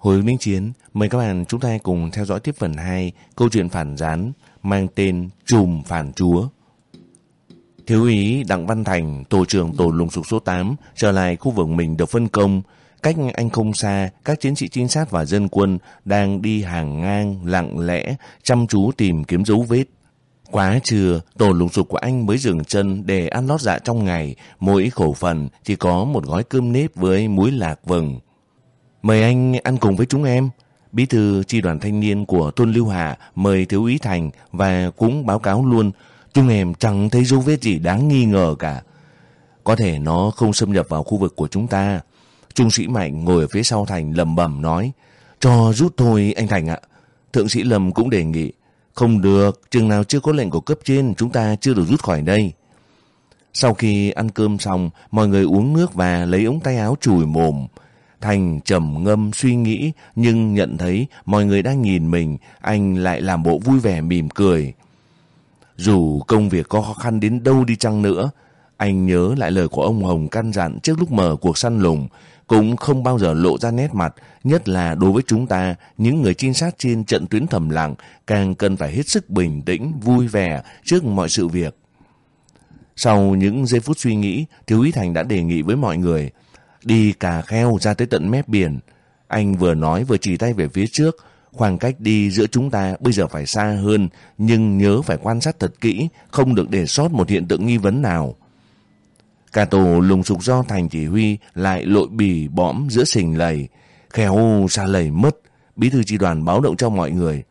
Hồi ứng chiến, mời các bạn chúng ta cùng theo dõi tiếp phần 2 câu chuyện phản gián mang tên Trùm Phản Chúa. Thiếu úy Đặng Văn Thành, tổ trưởng tổ lùng sục số 8, trở lại khu vực mình được phân công. Cách anh không xa, các chiến sĩ trinh sát và dân quân đang đi hàng ngang, lặng lẽ, chăm chú tìm kiếm dấu vết. Quá trưa, tổ lùng sục của anh mới dừng chân để ăn lót dạ trong ngày, mỗi khẩu phần chỉ có một gói cơm nếp với muối lạc vừng. Mời anh ăn cùng với chúng em. Bí thư chi đoàn thanh niên của Tôn Lưu Hà mời Thiếu úy Thành và cũng báo cáo luôn chúng em chẳng thấy dấu vết gì đáng nghi ngờ cả. Có thể nó không xâm nhập vào khu vực của chúng ta. Trung sĩ Mạnh ngồi ở phía sau Thành lầm bẩm nói cho rút thôi anh Thành ạ. Thượng sĩ Lâm cũng đề nghị không được, chừng nào chưa có lệnh của cấp trên chúng ta chưa được rút khỏi đây. Sau khi ăn cơm xong, mọi người uống nước và lấy ống tay áo chùi mồm. Thành trầm ngâm suy nghĩ nhưng nhận thấy mọi người đang nhìn mình, anh lại làm bộ vui vẻ mỉm cười. Dù công việc có khó khăn đến đâu đi chăng nữa, anh nhớ lại lời của ông Hồng căn dặn trước lúc mở cuộc săn lùng, cũng không bao giờ lộ ra nét mặt, nhất là đối với chúng ta, những người trinh sát trên trận tuyến thầm lặng, càng cần phải hết sức bình tĩnh, vui vẻ trước mọi sự việc. Sau những giây phút suy nghĩ, Thiếu úy Thành đã đề nghị với mọi người, đi cà kheo ra tới tận mép biển. Anh vừa nói vừa chỉ tay về phía trước, khoảng cách đi giữa chúng ta bây giờ phải xa hơn, nhưng nhớ phải quan sát thật kỹ, không được để sót một hiện tượng nghi vấn nào. Cà tổ lùng sục do thành chỉ huy lại lội bì bõm giữa sình lầy, khéo xa lầy mất, bí thư chi đoàn báo động cho mọi người.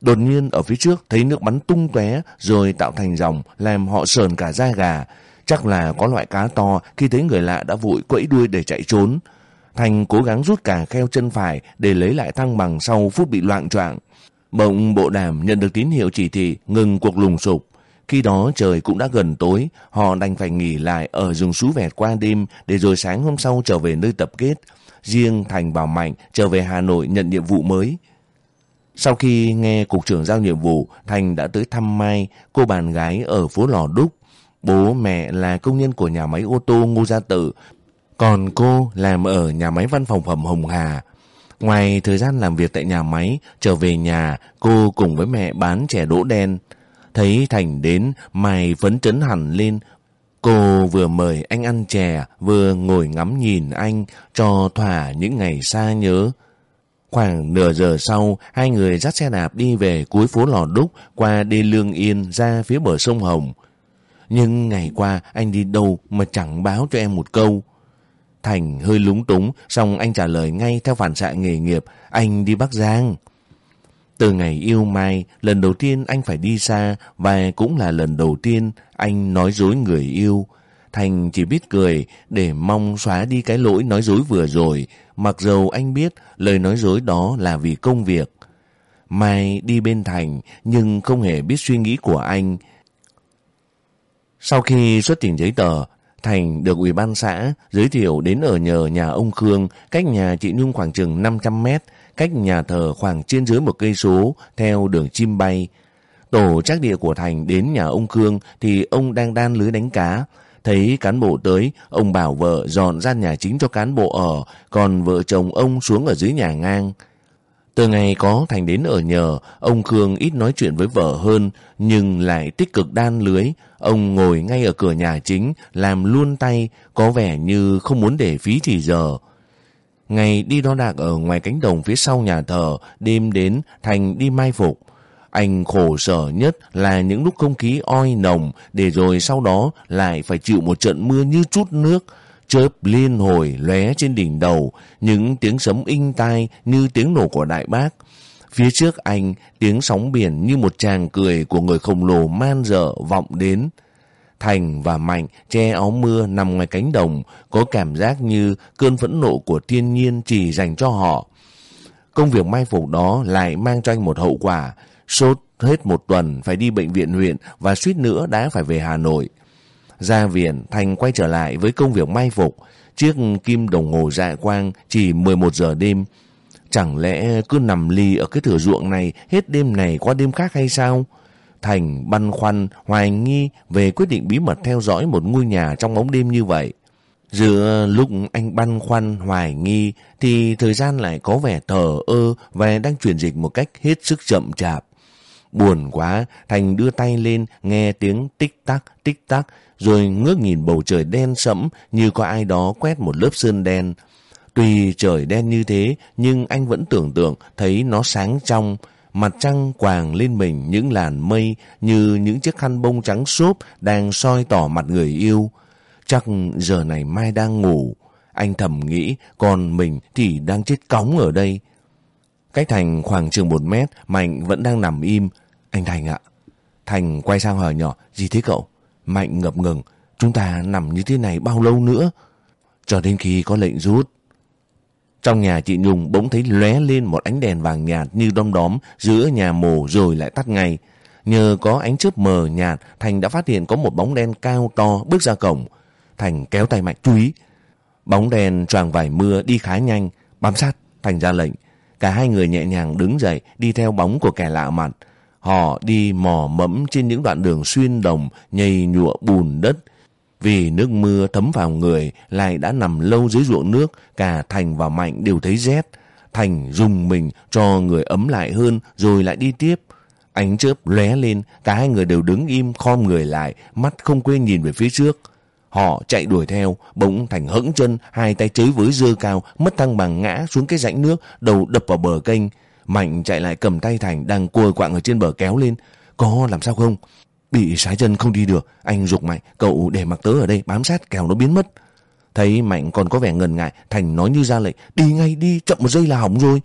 Đột nhiên ở phía trước thấy nước bắn tung tóe rồi tạo thành dòng làm họ sờn cả da gà, Chắc là có loại cá to khi thấy người lạ đã vội quẫy đuôi để chạy trốn. Thành cố gắng rút cả kheo chân phải để lấy lại thăng bằng sau phút bị loạn choạng. Bỗng bộ đàm nhận được tín hiệu chỉ thị ngừng cuộc lùng sụp Khi đó trời cũng đã gần tối, họ đành phải nghỉ lại ở rừng sú vẹt qua đêm để rồi sáng hôm sau trở về nơi tập kết. Riêng Thành bảo Mạnh trở về Hà Nội nhận nhiệm vụ mới. Sau khi nghe cục trưởng giao nhiệm vụ, Thành đã tới thăm Mai, cô bạn gái ở phố Lò Đúc. Bố mẹ là công nhân của nhà máy ô tô Ngô Gia Tự, còn cô làm ở nhà máy văn phòng phẩm Hồng Hà. Ngoài thời gian làm việc tại nhà máy, trở về nhà, cô cùng với mẹ bán chè đỗ đen. Thấy Thành đến, mày phấn chấn hẳn lên. Cô vừa mời anh ăn chè, vừa ngồi ngắm nhìn anh cho thỏa những ngày xa nhớ. Khoảng nửa giờ sau, hai người dắt xe đạp đi về cuối phố Lò Đúc qua đê Lương Yên ra phía bờ sông Hồng. Nhưng ngày qua anh đi đâu mà chẳng báo cho em một câu. Thành hơi lúng túng, xong anh trả lời ngay theo phản xạ nghề nghiệp, anh đi Bắc Giang. Từ ngày yêu Mai, lần đầu tiên anh phải đi xa và cũng là lần đầu tiên anh nói dối người yêu. Thành chỉ biết cười để mong xóa đi cái lỗi nói dối vừa rồi, mặc dầu anh biết lời nói dối đó là vì công việc. Mai đi bên Thành nhưng không hề biết suy nghĩ của anh, sau khi xuất trình giấy tờ, Thành được ủy ban xã giới thiệu đến ở nhờ nhà ông Khương, cách nhà chị Nhung khoảng chừng 500 mét, cách nhà thờ khoảng trên dưới một cây số, theo đường chim bay. Tổ trác địa của Thành đến nhà ông Khương thì ông đang đan lưới đánh cá. Thấy cán bộ tới, ông bảo vợ dọn ra nhà chính cho cán bộ ở, còn vợ chồng ông xuống ở dưới nhà ngang. Từ ngày có Thành đến ở nhờ, ông Khương ít nói chuyện với vợ hơn, nhưng lại tích cực đan lưới. Ông ngồi ngay ở cửa nhà chính, làm luôn tay, có vẻ như không muốn để phí thì giờ. Ngày đi đo đạc ở ngoài cánh đồng phía sau nhà thờ, đêm đến Thành đi mai phục. Anh khổ sở nhất là những lúc không khí oi nồng, để rồi sau đó lại phải chịu một trận mưa như chút nước, chớp liên hồi lóe trên đỉnh đầu, những tiếng sấm inh tai như tiếng nổ của đại bác. Phía trước anh, tiếng sóng biển như một chàng cười của người khổng lồ man dở vọng đến. Thành và Mạnh che áo mưa nằm ngoài cánh đồng, có cảm giác như cơn phẫn nộ của thiên nhiên chỉ dành cho họ. Công việc mai phục đó lại mang cho anh một hậu quả. Sốt hết một tuần phải đi bệnh viện huyện và suýt nữa đã phải về Hà Nội. Ra viện, Thành quay trở lại với công việc mai phục. Chiếc kim đồng hồ dạ quang chỉ 11 giờ đêm. Chẳng lẽ cứ nằm ly ở cái thửa ruộng này hết đêm này qua đêm khác hay sao? Thành băn khoăn, hoài nghi về quyết định bí mật theo dõi một ngôi nhà trong bóng đêm như vậy. Giữa lúc anh băn khoăn hoài nghi thì thời gian lại có vẻ thờ ơ và đang chuyển dịch một cách hết sức chậm chạp. Buồn quá, Thành đưa tay lên nghe tiếng tích tắc, tích tắc, rồi ngước nhìn bầu trời đen sẫm như có ai đó quét một lớp sơn đen. Tuy trời đen như thế, nhưng anh vẫn tưởng tượng thấy nó sáng trong, mặt trăng quàng lên mình những làn mây như những chiếc khăn bông trắng xốp đang soi tỏ mặt người yêu. Chắc giờ này Mai đang ngủ. Anh thầm nghĩ, còn mình thì đang chết cóng ở đây. Cách Thành khoảng chừng một mét, Mạnh vẫn đang nằm im. Anh Thành ạ. Thành quay sang hỏi nhỏ, gì thế cậu? Mạnh ngập ngừng, chúng ta nằm như thế này bao lâu nữa? Cho đến khi có lệnh rút. Trong nhà chị Nhung bỗng thấy lóe lên một ánh đèn vàng nhạt như đom đóm giữa nhà mồ rồi lại tắt ngay. Nhờ có ánh chớp mờ nhạt, Thành đã phát hiện có một bóng đen cao to bước ra cổng. Thành kéo tay Mạnh chú ý. Bóng đèn choàng vải mưa đi khá nhanh, bám sát, Thành ra lệnh. Cả hai người nhẹ nhàng đứng dậy đi theo bóng của kẻ lạ mặt. Họ đi mò mẫm trên những đoạn đường xuyên đồng, nhầy nhụa bùn đất. Vì nước mưa thấm vào người lại đã nằm lâu dưới ruộng nước, cả Thành và Mạnh đều thấy rét. Thành dùng mình cho người ấm lại hơn rồi lại đi tiếp. Ánh chớp lóe lên, cả hai người đều đứng im khom người lại, mắt không quên nhìn về phía trước. Họ chạy đuổi theo, bỗng Thành hững chân, hai tay chới với dơ cao, mất thăng bằng ngã xuống cái rãnh nước, đầu đập vào bờ kênh. Mạnh chạy lại cầm tay Thành đang cua quạng ở trên bờ kéo lên. Có làm sao không? Bị sái chân không đi được, anh rục Mạnh, cậu để mặc tớ ở đây bám sát kèo nó biến mất. Thấy Mạnh còn có vẻ ngần ngại, Thành nói như ra lệnh, đi ngay đi, chậm một giây là hỏng rồi.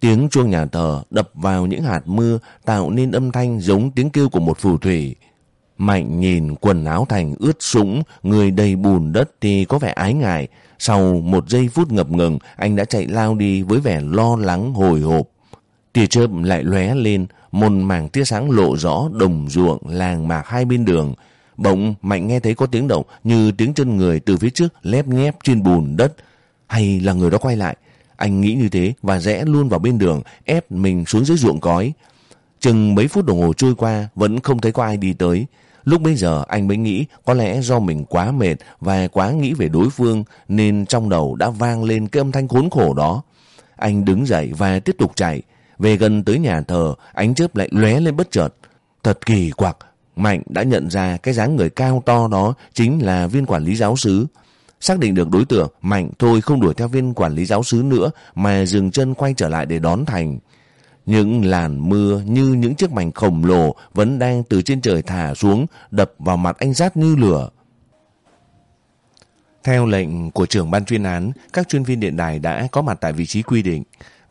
Tiếng chuông nhà thờ đập vào những hạt mưa tạo nên âm thanh giống tiếng kêu của một phù thủy. Mạnh nhìn quần áo Thành ướt sũng, người đầy bùn đất thì có vẻ ái ngại. Sau một giây phút ngập ngừng, anh đã chạy lao đi với vẻ lo lắng hồi hộp. Tia chớp lại lóe lên, một mảng tia sáng lộ rõ đồng ruộng làng mạc hai bên đường. Bỗng Mạnh nghe thấy có tiếng động như tiếng chân người từ phía trước lép nhép trên bùn đất. Hay là người đó quay lại? Anh nghĩ như thế và rẽ luôn vào bên đường, ép mình xuống dưới ruộng cói. Chừng mấy phút đồng hồ trôi qua, vẫn không thấy có ai đi tới. Lúc bây giờ anh mới nghĩ có lẽ do mình quá mệt và quá nghĩ về đối phương nên trong đầu đã vang lên cái âm thanh khốn khổ đó. Anh đứng dậy và tiếp tục chạy. Về gần tới nhà thờ, ánh chớp lại lóe lên bất chợt. Thật kỳ quặc, Mạnh đã nhận ra cái dáng người cao to đó chính là viên quản lý giáo sứ. Xác định được đối tượng, Mạnh thôi không đuổi theo viên quản lý giáo sứ nữa mà dừng chân quay trở lại để đón Thành. Những làn mưa như những chiếc mảnh khổng lồ vẫn đang từ trên trời thả xuống, đập vào mặt anh rát như lửa. Theo lệnh của trưởng ban chuyên án, các chuyên viên điện đài đã có mặt tại vị trí quy định.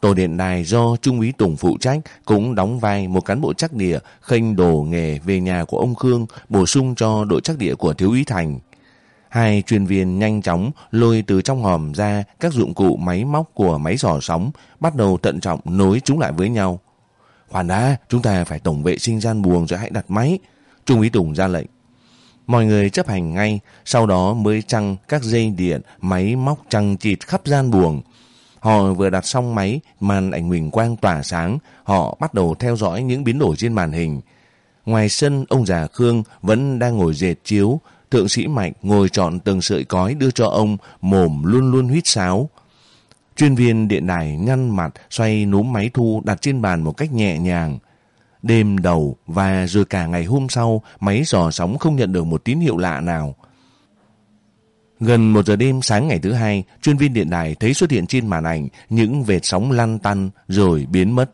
Tổ điện đài do Trung úy Tùng phụ trách cũng đóng vai một cán bộ chắc địa khênh đồ nghề về nhà của ông Khương bổ sung cho đội chắc địa của Thiếu úy Thành. Hai chuyên viên nhanh chóng lôi từ trong hòm ra các dụng cụ máy móc của máy dò sóng, bắt đầu tận trọng nối chúng lại với nhau. Khoan đã, chúng ta phải tổng vệ sinh gian buồng rồi hãy đặt máy. Trung úy Tùng ra lệnh. Mọi người chấp hành ngay, sau đó mới trăng các dây điện, máy móc trăng chịt khắp gian buồng. Họ vừa đặt xong máy, màn ảnh huỳnh quang tỏa sáng, họ bắt đầu theo dõi những biến đổi trên màn hình. Ngoài sân, ông già Khương vẫn đang ngồi dệt chiếu, Thượng sĩ Mạnh ngồi chọn từng sợi cói đưa cho ông, mồm luôn luôn huýt sáo. Chuyên viên điện đài nhăn mặt, xoay núm máy thu đặt trên bàn một cách nhẹ nhàng. Đêm đầu và rồi cả ngày hôm sau, máy dò sóng không nhận được một tín hiệu lạ nào. Gần một giờ đêm sáng ngày thứ hai, chuyên viên điện đài thấy xuất hiện trên màn ảnh những vệt sóng lăn tăn rồi biến mất.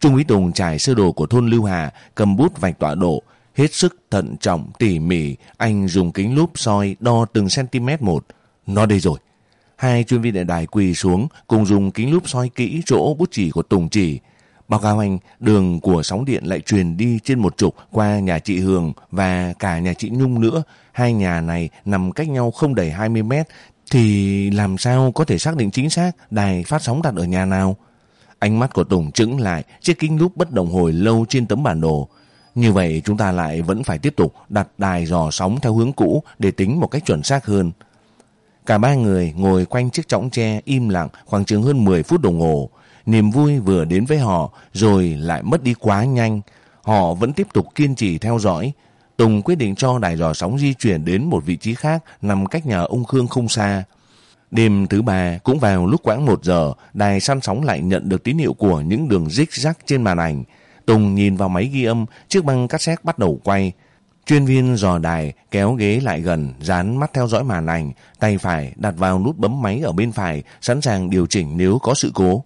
Trung úy Tùng trải sơ đồ của thôn Lưu Hà, cầm bút vạch tọa độ, Hết sức thận trọng, tỉ mỉ, anh dùng kính lúp soi đo từng cm một. Nó đây rồi. Hai chuyên viên đại đài quỳ xuống cùng dùng kính lúp soi kỹ chỗ bút chỉ của Tùng chỉ. Báo cáo anh, đường của sóng điện lại truyền đi trên một trục qua nhà chị Hường và cả nhà chị Nhung nữa. Hai nhà này nằm cách nhau không đầy 20 mét thì làm sao có thể xác định chính xác đài phát sóng đặt ở nhà nào? Ánh mắt của Tùng trứng lại, chiếc kính lúp bất động hồi lâu trên tấm bản đồ. Như vậy chúng ta lại vẫn phải tiếp tục đặt đài dò sóng theo hướng cũ để tính một cách chuẩn xác hơn. Cả ba người ngồi quanh chiếc chõng tre im lặng khoảng chừng hơn 10 phút đồng hồ. Niềm vui vừa đến với họ rồi lại mất đi quá nhanh. Họ vẫn tiếp tục kiên trì theo dõi. Tùng quyết định cho đài dò sóng di chuyển đến một vị trí khác nằm cách nhà ông Khương không xa. Đêm thứ ba cũng vào lúc khoảng một giờ, đài săn sóng lại nhận được tín hiệu của những đường rích rắc trên màn ảnh. Tùng nhìn vào máy ghi âm, chiếc băng cassette bắt đầu quay. Chuyên viên dò đài kéo ghế lại gần, dán mắt theo dõi màn ảnh, tay phải đặt vào nút bấm máy ở bên phải, sẵn sàng điều chỉnh nếu có sự cố.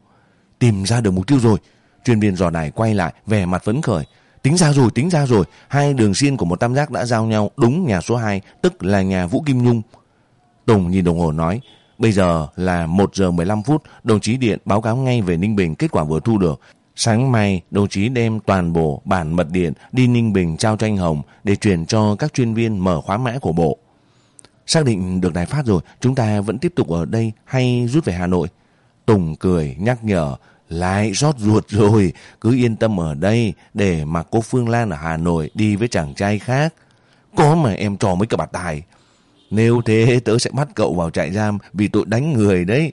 Tìm ra được mục tiêu rồi. Chuyên viên dò đài quay lại, vẻ mặt phấn khởi. Tính ra rồi, tính ra rồi, hai đường xiên của một tam giác đã giao nhau đúng nhà số 2, tức là nhà Vũ Kim Nhung. Tùng nhìn đồng hồ nói, bây giờ là 1 giờ 15 phút, đồng chí Điện báo cáo ngay về Ninh Bình kết quả vừa thu được. Sáng mai, đồng chí đem toàn bộ bản mật điện đi Ninh Bình trao cho anh Hồng để chuyển cho các chuyên viên mở khóa mã của bộ. Xác định được đài phát rồi, chúng ta vẫn tiếp tục ở đây hay rút về Hà Nội? Tùng cười nhắc nhở, lại rót ruột rồi, cứ yên tâm ở đây để mà cô Phương Lan ở Hà Nội đi với chàng trai khác. Có mà em trò mấy cả bà tài. Nếu thế tớ sẽ bắt cậu vào trại giam vì tội đánh người đấy.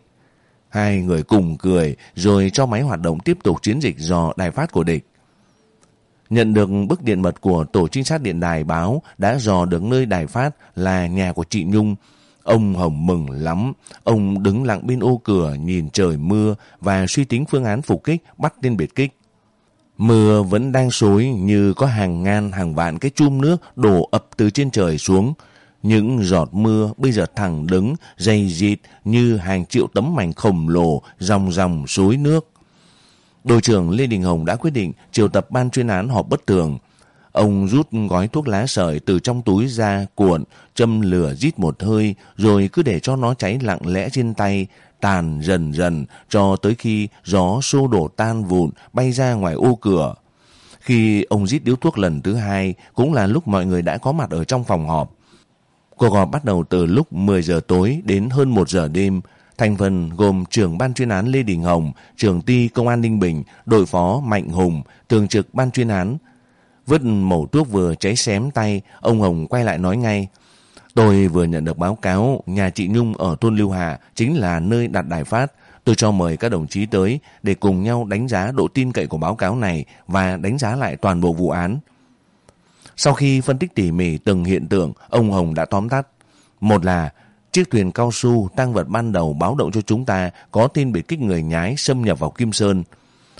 Hai người cùng cười, rồi cho máy hoạt động tiếp tục chiến dịch dò đài phát của địch. Nhận được bức điện mật của tổ trinh sát điện đài báo đã dò được nơi đài phát là nhà của chị Nhung. Ông Hồng mừng lắm. Ông đứng lặng bên ô cửa, nhìn trời mưa và suy tính phương án phục kích, bắt tên biệt kích. Mưa vẫn đang xối như có hàng ngàn, hàng vạn cái chum nước đổ ập từ trên trời xuống. Những giọt mưa bây giờ thẳng đứng, dày dịt như hàng triệu tấm mảnh khổng lồ dòng dòng suối nước. Đội trưởng Lê Đình Hồng đã quyết định triệu tập ban chuyên án họp bất thường. Ông rút gói thuốc lá sợi từ trong túi ra cuộn, châm lửa rít một hơi, rồi cứ để cho nó cháy lặng lẽ trên tay, tàn dần dần cho tới khi gió xô đổ tan vụn bay ra ngoài ô cửa. Khi ông rít điếu thuốc lần thứ hai, cũng là lúc mọi người đã có mặt ở trong phòng họp. Cuộc họp bắt đầu từ lúc 10 giờ tối đến hơn 1 giờ đêm. Thành phần gồm trưởng ban chuyên án Lê Đình Hồng, trưởng ty công an Ninh Bình, đội phó Mạnh Hùng, thường trực ban chuyên án. Vứt mẩu thuốc vừa cháy xém tay, ông Hồng quay lại nói ngay. Tôi vừa nhận được báo cáo nhà chị Nhung ở thôn Lưu Hà chính là nơi đặt đài phát. Tôi cho mời các đồng chí tới để cùng nhau đánh giá độ tin cậy của báo cáo này và đánh giá lại toàn bộ vụ án. Sau khi phân tích tỉ mỉ từng hiện tượng, ông Hồng đã tóm tắt. Một là chiếc thuyền cao su tăng vật ban đầu báo động cho chúng ta có tin bị kích người nhái xâm nhập vào Kim Sơn.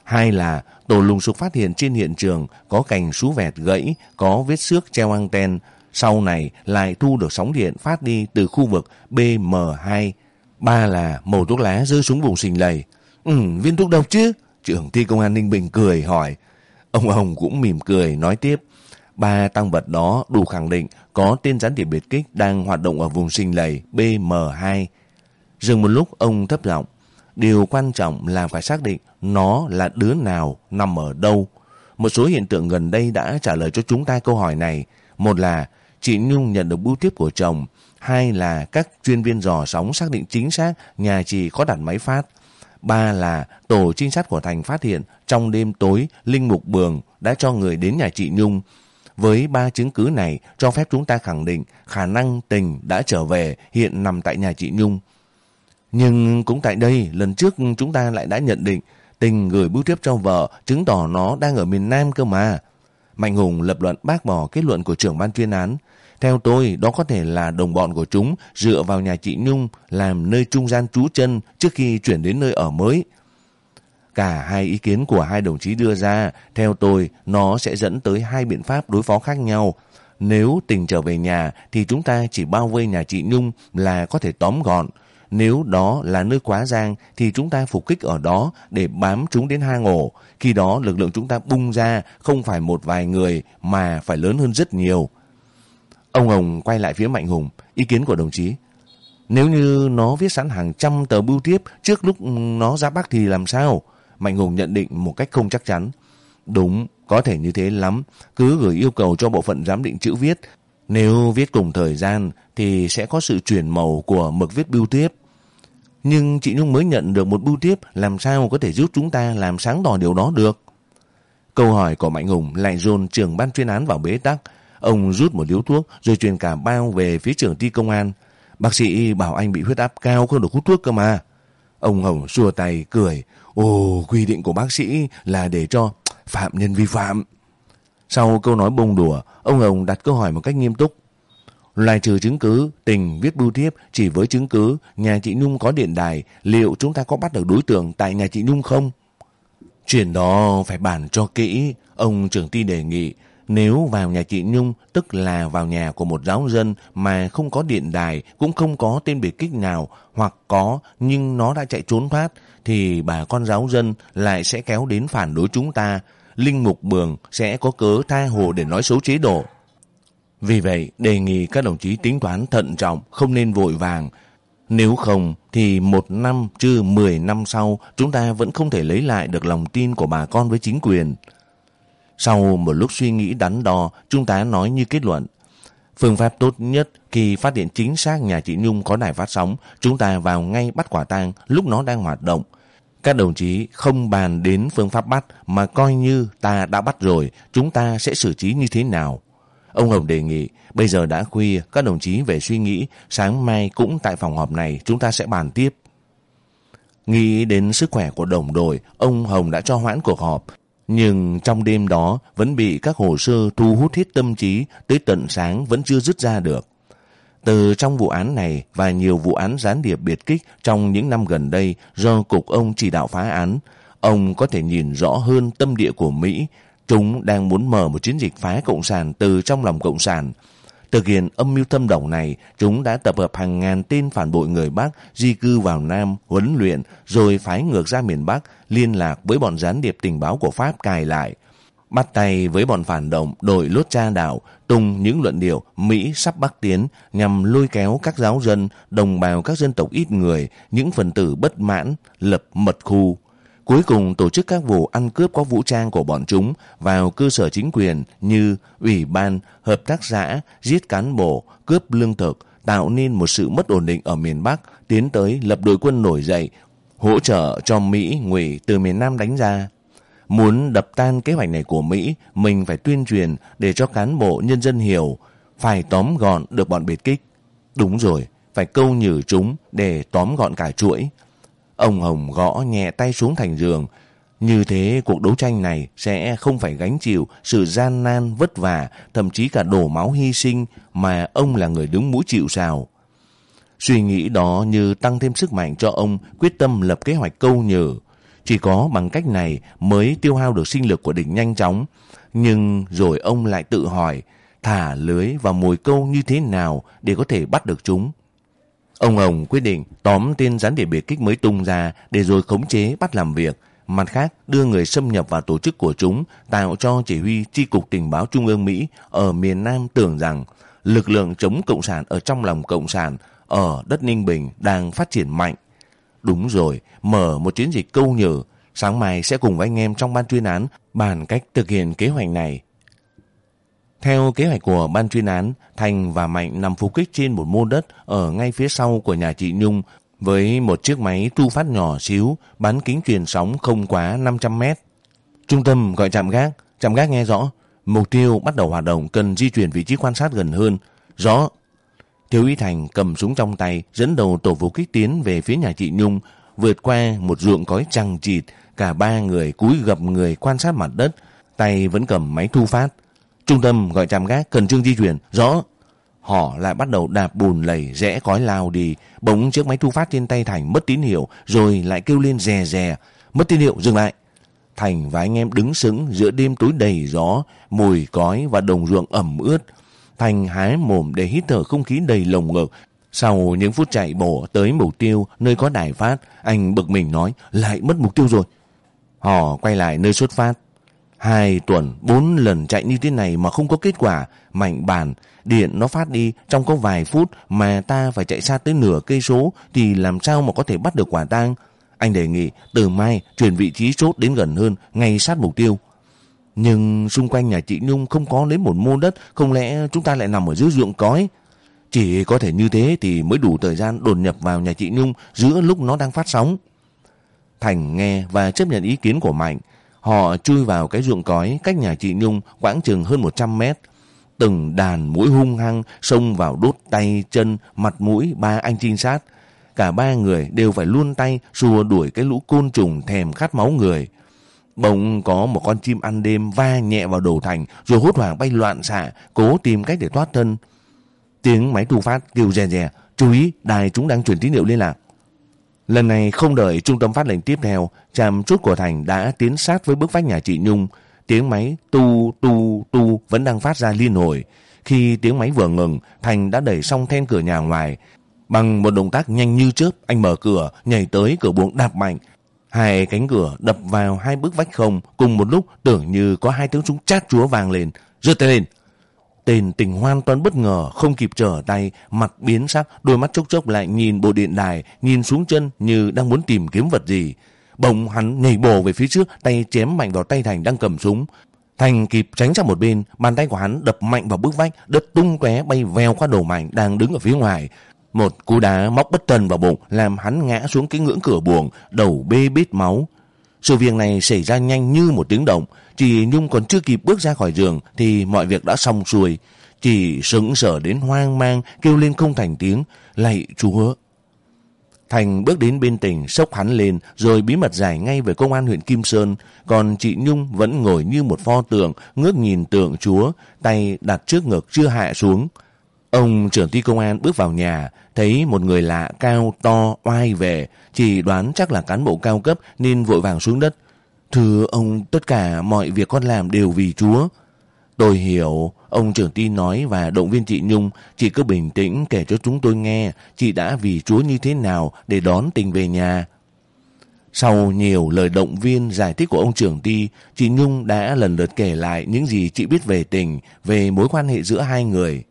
Hai là tổ lùng sục phát hiện trên hiện trường có cành sú vẹt gãy, có vết xước treo anten. Sau này lại thu được sóng điện phát đi từ khu vực BM2. Ba là màu thuốc lá rơi xuống vùng xình lầy. Ừ, viên thuốc độc chứ? Trưởng ty công an Ninh Bình cười hỏi. Ông Hồng cũng mỉm cười nói tiếp. Ba tăng vật đó đủ khẳng định có tên gián điệp biệt kích đang hoạt động ở vùng sinh lầy BM2. Dừng một lúc, ông thấp giọng. Điều quan trọng là phải xác định nó là đứa nào nằm ở đâu. Một số hiện tượng gần đây đã trả lời cho chúng ta câu hỏi này. Một là, chị Nhung nhận được bưu tiếp của chồng. Hai là, các chuyên viên dò sóng xác định chính xác nhà chị có đặt máy phát. Ba là, tổ trinh sát của Thành phát hiện trong đêm tối Linh Mục Bường đã cho người đến nhà chị Nhung với ba chứng cứ này cho phép chúng ta khẳng định khả năng tình đã trở về hiện nằm tại nhà chị Nhung. Nhưng cũng tại đây, lần trước chúng ta lại đã nhận định tình gửi bưu tiếp cho vợ chứng tỏ nó đang ở miền Nam cơ mà. Mạnh Hùng lập luận bác bỏ kết luận của trưởng ban chuyên án. Theo tôi, đó có thể là đồng bọn của chúng dựa vào nhà chị Nhung làm nơi trung gian trú chân trước khi chuyển đến nơi ở mới. Cả hai ý kiến của hai đồng chí đưa ra, theo tôi, nó sẽ dẫn tới hai biện pháp đối phó khác nhau. Nếu tình trở về nhà thì chúng ta chỉ bao vây nhà chị Nhung là có thể tóm gọn. Nếu đó là nơi quá giang thì chúng ta phục kích ở đó để bám chúng đến hang ổ. Khi đó lực lượng chúng ta bung ra không phải một vài người mà phải lớn hơn rất nhiều. Ông Hồng quay lại phía Mạnh Hùng, ý kiến của đồng chí. Nếu như nó viết sẵn hàng trăm tờ bưu tiếp trước lúc ừ, nó ra Bắc thì làm sao? Mạnh Hùng nhận định một cách không chắc chắn. Đúng, có thể như thế lắm. Cứ gửi yêu cầu cho bộ phận giám định chữ viết. Nếu viết cùng thời gian thì sẽ có sự chuyển màu của mực viết bưu tiếp. Nhưng chị Nhung mới nhận được một bưu tiếp làm sao có thể giúp chúng ta làm sáng tỏ điều đó được. Câu hỏi của Mạnh Hùng lại dồn trưởng ban chuyên án vào bế tắc. Ông rút một điếu thuốc rồi truyền cả bao về phía trưởng ty công an. Bác sĩ bảo anh bị huyết áp cao không được hút thuốc cơ mà. Ông Hồng xua tay cười. Ồ, quy định của bác sĩ là để cho phạm nhân vi phạm. Sau câu nói bông đùa, ông Hồng đặt câu hỏi một cách nghiêm túc. Loại trừ chứng cứ, tình viết bưu thiếp chỉ với chứng cứ nhà chị Nhung có điện đài, liệu chúng ta có bắt được đối tượng tại nhà chị Nhung không? Chuyện đó phải bàn cho kỹ, ông trưởng ty đề nghị. Nếu vào nhà chị Nhung, tức là vào nhà của một giáo dân mà không có điện đài, cũng không có tên biệt kích nào, hoặc có nhưng nó đã chạy trốn thoát, thì bà con giáo dân lại sẽ kéo đến phản đối chúng ta. Linh mục bường sẽ có cớ tha hồ để nói xấu chế độ. Vì vậy, đề nghị các đồng chí tính toán thận trọng, không nên vội vàng. Nếu không, thì một năm chứ mười năm sau, chúng ta vẫn không thể lấy lại được lòng tin của bà con với chính quyền. Sau một lúc suy nghĩ đắn đo, chúng ta nói như kết luận. Phương pháp tốt nhất khi phát hiện chính xác nhà chị Nhung có đài phát sóng, chúng ta vào ngay bắt quả tang lúc nó đang hoạt động. Các đồng chí không bàn đến phương pháp bắt mà coi như ta đã bắt rồi, chúng ta sẽ xử trí như thế nào. Ông Hồng đề nghị, bây giờ đã khuya, các đồng chí về suy nghĩ, sáng mai cũng tại phòng họp này chúng ta sẽ bàn tiếp. Nghĩ đến sức khỏe của đồng đội, ông Hồng đã cho hoãn cuộc họp. Nhưng trong đêm đó vẫn bị các hồ sơ thu hút hết tâm trí tới tận sáng vẫn chưa dứt ra được. Từ trong vụ án này và nhiều vụ án gián điệp biệt kích trong những năm gần đây do cục ông chỉ đạo phá án, ông có thể nhìn rõ hơn tâm địa của Mỹ. Chúng đang muốn mở một chiến dịch phá Cộng sản từ trong lòng Cộng sản. Thực hiện âm mưu thâm độc này, chúng đã tập hợp hàng ngàn tên phản bội người Bắc di cư vào Nam, huấn luyện, rồi phái ngược ra miền Bắc, liên lạc với bọn gián điệp tình báo của Pháp cài lại. Bắt tay với bọn phản động đội lốt cha đảo, tung những luận điệu Mỹ sắp bắc tiến nhằm lôi kéo các giáo dân, đồng bào các dân tộc ít người, những phần tử bất mãn, lập mật khu. Cuối cùng tổ chức các vụ ăn cướp có vũ trang của bọn chúng vào cơ sở chính quyền như ủy ban, hợp tác xã, giết cán bộ, cướp lương thực, tạo nên một sự mất ổn định ở miền Bắc, tiến tới lập đội quân nổi dậy, hỗ trợ cho Mỹ ngụy từ miền Nam đánh ra. Muốn đập tan kế hoạch này của Mỹ, mình phải tuyên truyền để cho cán bộ nhân dân hiểu, phải tóm gọn được bọn biệt kích. Đúng rồi, phải câu nhử chúng để tóm gọn cả chuỗi. Ông Hồng gõ nhẹ tay xuống thành giường. Như thế cuộc đấu tranh này sẽ không phải gánh chịu sự gian nan vất vả, thậm chí cả đổ máu hy sinh mà ông là người đứng mũi chịu sào. Suy nghĩ đó như tăng thêm sức mạnh cho ông quyết tâm lập kế hoạch câu nhử. Chỉ có bằng cách này mới tiêu hao được sinh lực của địch nhanh chóng. Nhưng rồi ông lại tự hỏi thả lưới và mồi câu như thế nào để có thể bắt được chúng. Ông Hồng quyết định tóm tên gián điệp biệt kích mới tung ra để rồi khống chế bắt làm việc. Mặt khác, đưa người xâm nhập vào tổ chức của chúng, tạo cho chỉ huy chi cục tình báo Trung ương Mỹ ở miền Nam tưởng rằng lực lượng chống Cộng sản ở trong lòng Cộng sản ở đất Ninh Bình đang phát triển mạnh. Đúng rồi, mở một chiến dịch câu nhử. Sáng mai sẽ cùng với anh em trong ban chuyên án bàn cách thực hiện kế hoạch này. Theo kế hoạch của ban chuyên án, Thành và Mạnh nằm phục kích trên một mô đất ở ngay phía sau của nhà chị Nhung với một chiếc máy thu phát nhỏ xíu, bán kính truyền sóng không quá 500 mét. Trung tâm gọi trạm gác, trạm gác nghe rõ. Mục tiêu bắt đầu hoạt động cần di chuyển vị trí quan sát gần hơn. Rõ. Thiếu úy Thành cầm súng trong tay, dẫn đầu tổ phục kích tiến về phía nhà chị Nhung, vượt qua một ruộng cói trăng chịt, cả ba người cúi gập người quan sát mặt đất, tay vẫn cầm máy thu phát. Trung tâm gọi trạm gác cần trương di chuyển, rõ. Họ lại bắt đầu đạp bùn lầy rẽ cói lao đi, bỗng chiếc máy thu phát trên tay Thành mất tín hiệu, rồi lại kêu lên rè rè. Mất tín hiệu, dừng lại. Thành và anh em đứng sững giữa đêm tối đầy gió, mùi cói và đồng ruộng ẩm ướt. Thành hái mồm để hít thở không khí đầy lồng ngực. Sau những phút chạy bộ tới mục tiêu nơi có đài phát, anh bực mình nói lại mất mục tiêu rồi. Họ quay lại nơi xuất phát. Hai tuần, bốn lần chạy như thế này mà không có kết quả. Mạnh bàn, điện nó phát đi trong có vài phút mà ta phải chạy xa tới nửa cây số thì làm sao mà có thể bắt được quả tang. Anh đề nghị từ mai chuyển vị trí chốt đến gần hơn, ngay sát mục tiêu. Nhưng xung quanh nhà chị Nhung không có lấy một mô đất, không lẽ chúng ta lại nằm ở dưới ruộng cói? Chỉ có thể như thế thì mới đủ thời gian đột nhập vào nhà chị Nhung giữa lúc nó đang phát sóng. Thành nghe và chấp nhận ý kiến của Mạnh. Họ chui vào cái ruộng cói cách nhà chị Nhung quãng chừng hơn 100 mét. Từng đàn mũi hung hăng xông vào đốt tay, chân, mặt mũi ba anh trinh sát. Cả ba người đều phải luôn tay xua đuổi cái lũ côn trùng thèm khát máu người. Bỗng có một con chim ăn đêm va nhẹ vào đầu Thành rồi hốt hoảng bay loạn xạ, cố tìm cách để thoát thân. Tiếng máy thu phát kêu rè rè, chú ý, đài chúng đang chuyển tín hiệu liên lạc. Lần này không đợi trung tâm phát lệnh tiếp theo, trạm chốt của Thành đã tiến sát với bức vách nhà chị Nhung. Tiếng máy tu tu tu vẫn đang phát ra liên hồi. Khi tiếng máy vừa ngừng, Thành đã đẩy xong then cửa nhà ngoài. Bằng một động tác nhanh như chớp, anh mở cửa, nhảy tới cửa buồng đạp mạnh. Hai cánh cửa đập vào hai bức vách không cùng một lúc tưởng như có hai tiếng súng chát chúa vang lên. Rớt tay lên. Tên tình hoàn toàn bất ngờ, không kịp trở tay, mặt biến sắc, đôi mắt chốc chốc lại nhìn bộ điện đài, nhìn xuống chân như đang muốn tìm kiếm vật gì. Bỗng hắn nhảy bổ về phía trước, tay chém mạnh vào tay Thành đang cầm súng. Thành kịp tránh sang một bên, bàn tay của hắn đập mạnh vào bức vách, đất tung tóe bay veo qua đầu mạnh đang đứng ở phía ngoài. Một cú đá móc bất trần vào bụng làm hắn ngã xuống cái ngưỡng cửa buồng, đầu bê bít máu. Sự việc này xảy ra nhanh như một tiếng động chị Nhung còn chưa kịp bước ra khỏi giường thì mọi việc đã xong xuôi. chị sững sờ đến hoang mang kêu lên không thành tiếng. Lạy chúa! Thành bước đến bên tỉnh sốc hắn lên rồi bí mật giải ngay về công an huyện Kim Sơn. Còn chị Nhung vẫn ngồi như một pho tượng ngước nhìn tượng chúa tay đặt trước ngực chưa hạ xuống. Ông trưởng ty công an bước vào nhà, thấy một người lạ cao to oai về, chỉ đoán chắc là cán bộ cao cấp nên vội vàng xuống đất. Thưa ông, tất cả mọi việc con làm đều vì Chúa. Tôi hiểu, ông trưởng ty nói và động viên chị Nhung, chị cứ bình tĩnh kể cho chúng tôi nghe, chị đã vì Chúa như thế nào để đón tình về nhà. Sau nhiều lời động viên giải thích của ông trưởng ty, chị Nhung đã lần lượt kể lại những gì chị biết về tình, về mối quan hệ giữa hai người.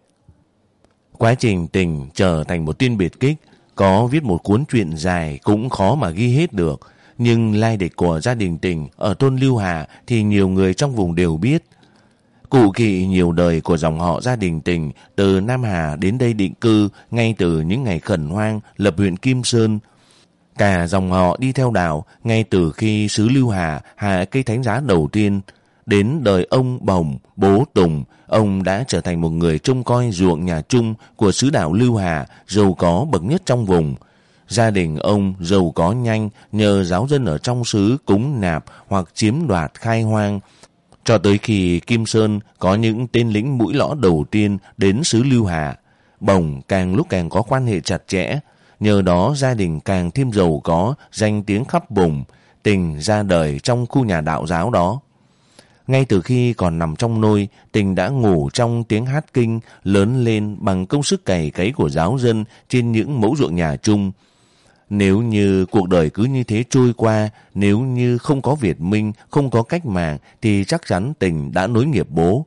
Quá trình tình trở thành một tin biệt kích, có viết một cuốn truyện dài cũng khó mà ghi hết được. Nhưng lai địch của gia đình tình ở thôn Lưu Hà thì nhiều người trong vùng đều biết. Cụ kỵ nhiều đời của dòng họ gia đình tình từ Nam Hà đến đây định cư ngay từ những ngày khẩn hoang lập huyện Kim Sơn. Cả dòng họ đi theo đạo ngay từ khi xứ Lưu Hà hạ cây thánh giá đầu tiên. Đến đời ông Bồng, bố Tùng, ông đã trở thành một người trông coi ruộng nhà chung của xứ đạo Lưu Hà, giàu có bậc nhất trong vùng. Gia đình ông giàu có nhanh nhờ giáo dân ở trong xứ cúng nạp hoặc chiếm đoạt khai hoang. Cho tới khi Kim Sơn có những tên lính mũi lõ đầu tiên đến xứ Lưu Hà, Bồng càng lúc càng có quan hệ chặt chẽ. Nhờ đó gia đình càng thêm giàu có, danh tiếng khắp vùng, tình ra đời trong khu nhà đạo giáo đó. Ngay từ khi còn nằm trong nôi, tình đã ngủ trong tiếng hát kinh lớn lên bằng công sức cày cấy của giáo dân trên những mẫu ruộng nhà chung. Nếu như cuộc đời cứ như thế trôi qua, nếu như không có Việt Minh, không có cách mạng, thì chắc chắn tình đã nối nghiệp bố.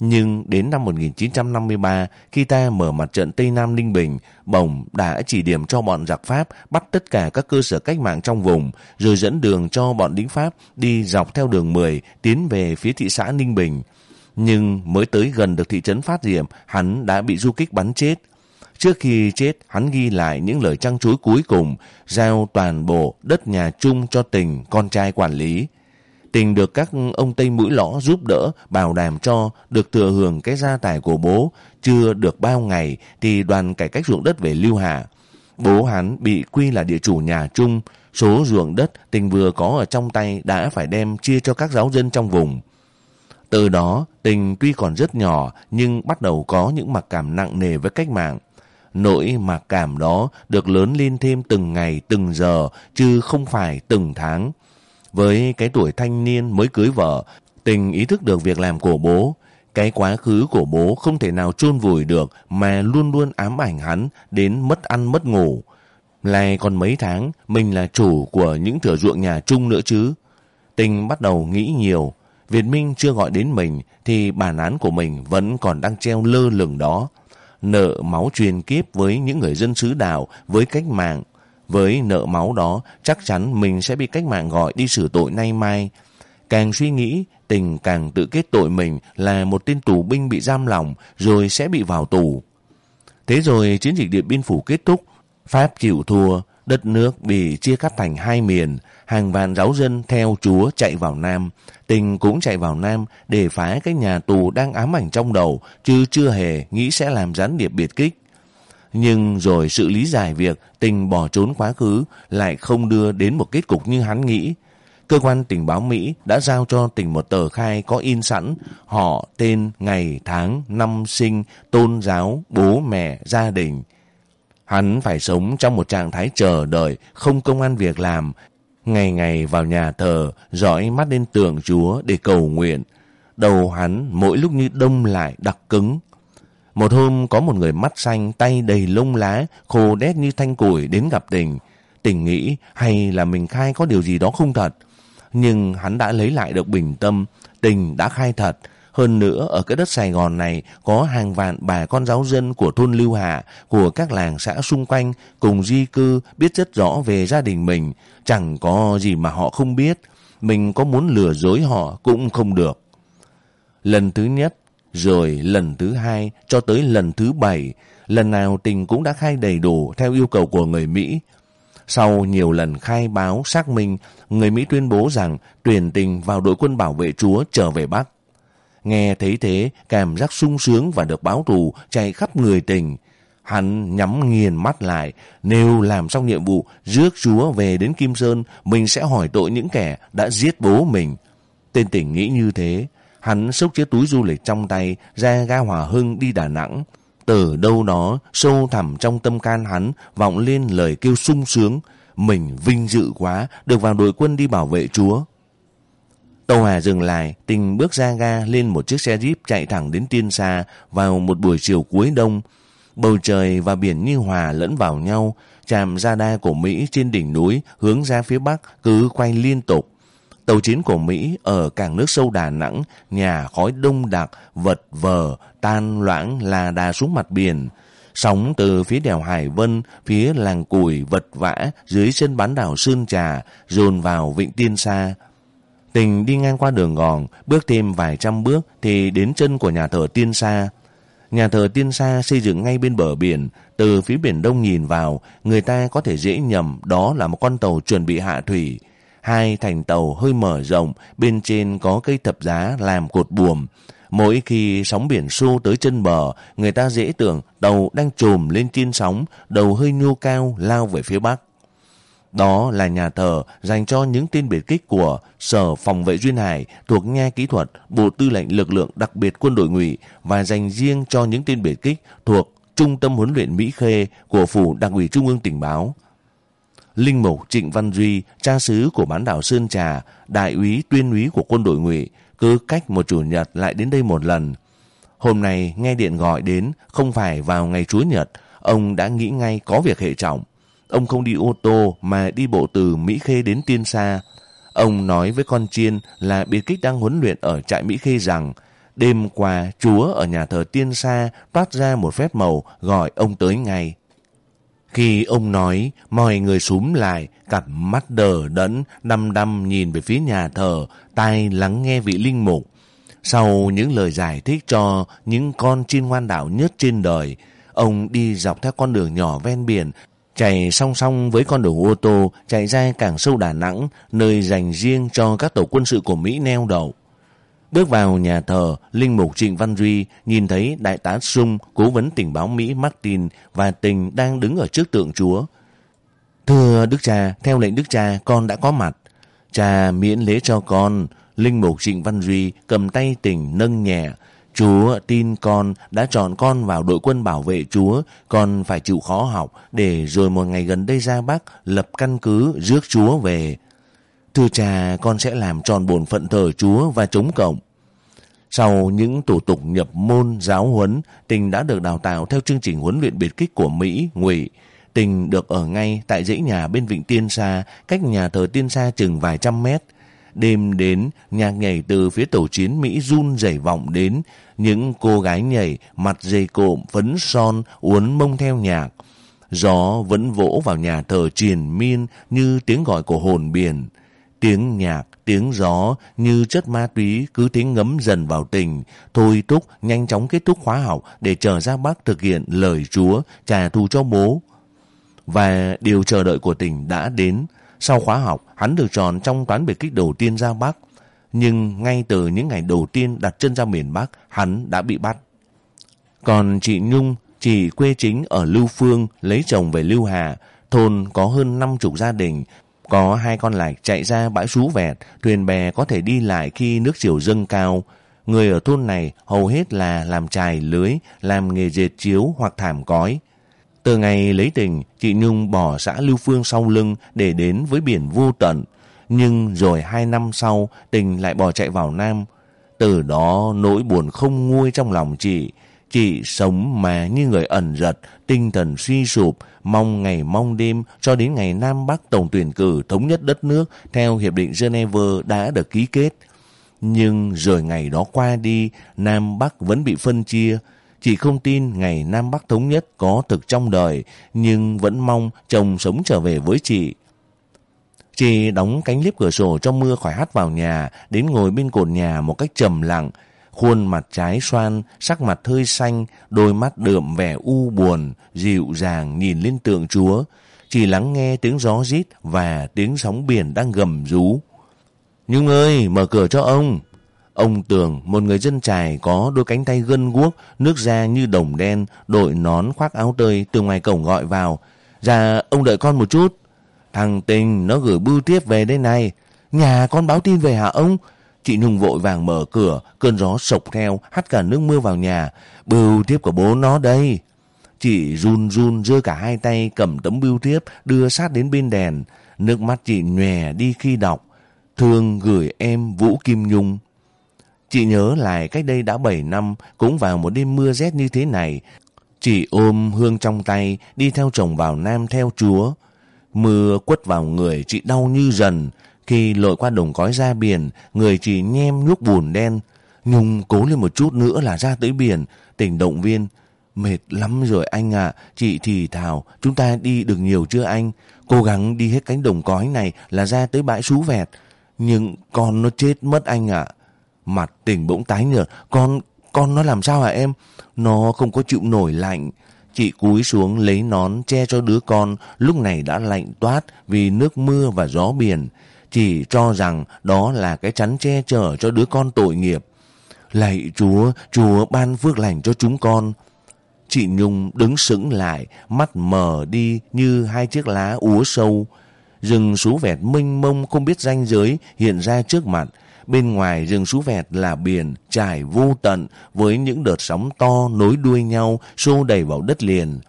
Nhưng đến năm 1953, khi ta mở mặt trận Tây Nam Ninh Bình, Bồng đã chỉ điểm cho bọn giặc Pháp bắt tất cả các cơ sở cách mạng trong vùng, rồi dẫn đường cho bọn lính Pháp đi dọc theo đường 10 tiến về phía thị xã Ninh Bình. Nhưng mới tới gần được thị trấn Phát Diệm, hắn đã bị du kích bắn chết. Trước khi chết, hắn ghi lại những lời trăng chuối cuối cùng, giao toàn bộ đất nhà chung cho tình, con trai quản lý. Tình được các ông Tây mũi lõ giúp đỡ, bảo đảm cho được thừa hưởng cái gia tài của bố. Chưa được bao ngày thì đoàn cải cách ruộng đất về Lưu Hà. Bố hắn bị quy là địa chủ nhà chung. Số ruộng đất tình vừa có ở trong tay đã phải đem chia cho các giáo dân trong vùng. Từ đó, tình tuy còn rất nhỏ nhưng bắt đầu có những mặc cảm nặng nề với cách mạng. Nỗi mặc cảm đó được lớn lên thêm từng ngày, từng giờ, chứ không phải từng tháng. Với cái tuổi thanh niên mới cưới vợ, tình ý thức được việc làm của bố. Cái quá khứ của bố không thể nào chôn vùi được mà luôn luôn ám ảnh hắn đến mất ăn mất ngủ. Lại còn mấy tháng, mình là chủ của những thửa ruộng nhà chung nữa chứ. Tình bắt đầu nghĩ nhiều. Việt Minh chưa gọi đến mình thì bản án của mình vẫn còn đang treo lơ lửng đó. Nợ máu truyền kiếp với những người dân xứ đảo, với cách mạng, với nợ máu đó, chắc chắn mình sẽ bị cách mạng gọi đi xử tội nay mai. Càng suy nghĩ, tình càng tự kết tội mình là một tên tù binh bị giam lỏng rồi sẽ bị vào tù. Thế rồi chiến dịch Điện Biên Phủ kết thúc, Pháp chịu thua, đất nước bị chia cắt thành hai miền, hàng vạn giáo dân theo chúa chạy vào Nam. Tình cũng chạy vào Nam để phá cái nhà tù đang ám ảnh trong đầu, chứ chưa hề nghĩ sẽ làm gián điệp biệt kích. Nhưng rồi sự lý giải việc tình bỏ trốn quá khứ lại không đưa đến một kết cục như hắn nghĩ. cơ quan tình báo Mỹ đã giao cho tỉnh một tờ khai có in sẵn họ, tên, ngày, tháng, năm sinh, tôn giáo, bố mẹ, gia đình. Hắn phải sống trong một trạng thái chờ đợi, không công an việc làm, ngày ngày vào nhà thờ, dõi mắt lên tượng Chúa để cầu nguyện. Đầu hắn mỗi lúc như đông lại đặc cứng. Một hôm có một người mắt xanh, tay đầy lông lá, khô đét như thanh củi đến gặp tình. Tình nghĩ hay là mình khai có điều gì đó không thật. Nhưng hắn đã lấy lại được bình tâm, tình đã khai thật. Hơn nữa, ở cái đất Sài Gòn này có hàng vạn bà con giáo dân của thôn Lưu Hạ, của các làng xã xung quanh cùng di cư biết rất rõ về gia đình mình. Chẳng có gì mà họ không biết. Mình có muốn lừa dối họ cũng không được. Lần thứ nhất, rồi lần thứ hai cho tới lần thứ bảy, lần nào tình cũng đã khai đầy đủ theo yêu cầu của người Mỹ. Sau nhiều lần khai báo xác minh, người Mỹ tuyên bố rằng tuyển tình vào đội quân bảo vệ Chúa trở về Bắc. Nghe thấy thế, cảm giác sung sướng và được báo thù chạy khắp người tình. Hắn nhắm nghiền mắt lại, nếu làm xong nhiệm vụ rước Chúa về đến Kim Sơn, mình sẽ hỏi tội những kẻ đã giết bố mình. Tên tỉnh nghĩ như thế, hắn xốc chiếc túi du lịch trong tay ra ga Hòa Hưng đi Đà Nẵng. Từ đâu đó, sâu thẳm trong tâm can hắn, vọng lên lời kêu sung sướng. Mình vinh dự quá, được vào đội quân đi bảo vệ Chúa. Tàu hỏa dừng lại, tình bước ra ga lên một chiếc xe jeep chạy thẳng đến Tiên Sa vào một buổi chiều cuối đông. Bầu trời và biển như hòa lẫn vào nhau, trạm radar của Mỹ trên đỉnh núi hướng ra phía bắc cứ quay liên tục. Tàu chiến của Mỹ ở cảng nước sâu Đà Nẵng, nhà khói đông đặc, vật vờ, tan loãng là đà xuống mặt biển. Sóng từ phía đèo Hải Vân, phía làng củi vật vã dưới chân bán đảo Sơn Trà, dồn vào vịnh Tiên Sa. Tình đi ngang qua đường gòn, bước thêm vài trăm bước thì đến chân của nhà thờ Tiên Sa. Nhà thờ Tiên Sa xây dựng ngay bên bờ biển, từ phía biển đông nhìn vào, người ta có thể dễ nhầm đó là một con tàu chuẩn bị hạ thủy. Hai thành tàu hơi mở rộng, bên trên có cây thập giá làm cột buồm. Mỗi khi sóng biển xô tới chân bờ, người ta dễ tưởng tàu đang trồm lên trên sóng, đầu hơi nhô cao lao về phía bắc. Đó là nhà thờ dành cho những tên biệt kích của Sở Phòng vệ Duyên Hải thuộc Nha Kỹ thuật, Bộ Tư lệnh Lực lượng Đặc biệt Quân đội ngụy và dành riêng cho những tên biệt kích thuộc Trung tâm huấn luyện Mỹ Khê của Phủ Đảng ủy Trung ương Tình báo. Linh Mục Trịnh Văn Duy, cha xứ của bán đảo Sơn Trà, đại úy tuyên úy của quân đội ngụy, cứ cách một chủ nhật lại đến đây một lần. Hôm nay nghe điện gọi đến, không phải vào ngày Chúa Nhật, ông đã nghĩ ngay có việc hệ trọng. Ông không đi ô tô mà đi bộ từ Mỹ Khê đến Tiên Sa. Ông nói với con chiên là biệt kích đang huấn luyện ở trại Mỹ Khê rằng đêm qua Chúa ở nhà thờ Tiên Sa toát ra một phép màu gọi ông tới ngay. Khi ông nói, mọi người súm lại, cặp mắt đờ đẫn, đăm đăm nhìn về phía nhà thờ, tai lắng nghe vị linh mục. Sau những lời giải thích cho những con chim ngoan đạo nhất trên đời, ông đi dọc theo con đường nhỏ ven biển, chạy song song với con đường ô tô, chạy ra cảng sâu Đà Nẵng, nơi dành riêng cho các tàu quân sự của Mỹ neo đậu. Bước vào nhà thờ, Linh Mục Trịnh Văn Duy nhìn thấy Đại tá Sung, cố vấn tình báo Mỹ Martin và Tình đang đứng ở trước tượng Chúa. Thưa Đức Cha, theo lệnh Đức Cha, con đã có mặt. Cha miễn lễ cho con. Linh Mục Trịnh Văn Duy cầm tay Tình nâng nhẹ. Chúa tin con đã chọn con vào đội quân bảo vệ Chúa, con phải chịu khó học để rồi một ngày gần đây ra Bắc lập căn cứ rước Chúa về. Thưa cha, con sẽ làm tròn bổn phận thờ Chúa và chống cộng. Sau những thủ tục nhập môn giáo huấn, Tình đã được đào tạo theo chương trình huấn luyện biệt kích của Mỹ, Ngụy. Tình được ở ngay tại dãy nhà bên Vịnh Tiên Sa, cách nhà thờ Tiên Sa chừng vài trăm mét. Đêm đến, nhạc nhảy từ phía tổ chiến Mỹ run rẩy vọng đến. Những cô gái nhảy, mặt dày cộm, phấn son, uốn mông theo nhạc. Gió vẫn vỗ vào nhà thờ triền miên như tiếng gọi của hồn biển. Tiếng nhạc, tiếng gió như chất ma túy cứ thế ngấm dần vào tình, thôi túc nhanh chóng kết thúc khóa học để chờ ra bác thực hiện lời Chúa trả thù cho bố. Và điều chờ đợi của tình đã đến. Sau khóa học, hắn được chọn trong toán biệt kích đầu tiên ra Bắc. Nhưng ngay từ những ngày đầu tiên đặt chân ra miền Bắc, hắn đã bị bắt. Còn chị Nhung, chị quê chính ở Lưu Phương, lấy chồng về Lưu Hà, thôn có hơn năm chục gia đình, Có hai con lạch chạy ra bãi sú vẹt, thuyền bè có thể đi lại khi nước chiều dâng cao. Người ở thôn này hầu hết là làm trài lưới, làm nghề dệt chiếu hoặc thảm cói. Từ ngày lấy tình, chị Nhung bỏ xã Lưu Phương sau lưng để đến với biển vô tận. Nhưng rồi hai năm sau, tình lại bỏ chạy vào Nam. Từ đó nỗi buồn không nguôi trong lòng chị. Chị sống mà như người ẩn giật, tinh thần suy sụp, mong ngày mong đêm cho đến ngày Nam Bắc tổng tuyển cử thống nhất đất nước theo Hiệp định Geneva đã được ký kết. Nhưng rồi ngày đó qua đi, Nam Bắc vẫn bị phân chia. Chị không tin ngày Nam Bắc thống nhất có thực trong đời, nhưng vẫn mong chồng sống trở về với chị. Chị đóng cánh liếp cửa sổ trong mưa khỏi hắt vào nhà, đến ngồi bên cột nhà một cách trầm lặng. Khuôn mặt trái xoan, sắc mặt hơi xanh, đôi mắt đượm vẻ u buồn, dịu dàng nhìn lên tượng chúa. chị lắng nghe tiếng gió rít và tiếng sóng biển đang gầm rú. Nhung ơi, mở cửa cho ông. Ông Tường, một người dân trài có đôi cánh tay gân guốc, nước da như đồng đen, đội nón khoác áo tơi từ ngoài cổng gọi vào. Dạ, ông đợi con một chút. Thằng Tình nó gửi bưu tiếp về đây này. Nhà con báo tin về hả ông? Chị Nhung vội vàng mở cửa, cơn gió sộc theo, hắt cả nước mưa vào nhà. Bưu tiếp của bố nó đây. Chị run run giơ cả hai tay cầm tấm bưu tiếp đưa sát đến bên đèn. Nước mắt chị nhòe đi khi đọc. Thương gửi em Vũ Kim Nhung. Chị nhớ lại cách đây đã 7 năm, cũng vào một đêm mưa rét như thế này. Chị ôm hương trong tay, đi theo chồng vào Nam theo chúa. Mưa quất vào người chị đau như dần. Khi lội qua đồng cói ra biển, người chị nhem nhuốc bùn đen. Nhung cố lên một chút nữa là ra tới biển, tỉnh động viên. Mệt lắm rồi anh ạ, chị thì thào, chúng ta đi được nhiều chưa anh? Cố gắng đi hết cánh đồng cói này là ra tới bãi sú vẹt. Nhưng con nó chết mất anh ạ. Mặt tỉnh bỗng tái nhợt, con, con nó làm sao hả em? Nó không có chịu nổi lạnh. Chị cúi xuống lấy nón che cho đứa con, lúc này đã lạnh toát vì nước mưa và gió biển. Chị cho rằng đó là cái chắn che chở cho đứa con tội nghiệp. Lạy Chúa, Chúa ban phước lành cho chúng con. Chị Nhung đứng sững lại, mắt mờ đi như hai chiếc lá úa sâu. Rừng sú vẹt mênh mông không biết ranh giới hiện ra trước mặt. Bên ngoài rừng sú vẹt là biển trải vô tận với những đợt sóng to nối đuôi nhau, xô đầy vào đất liền.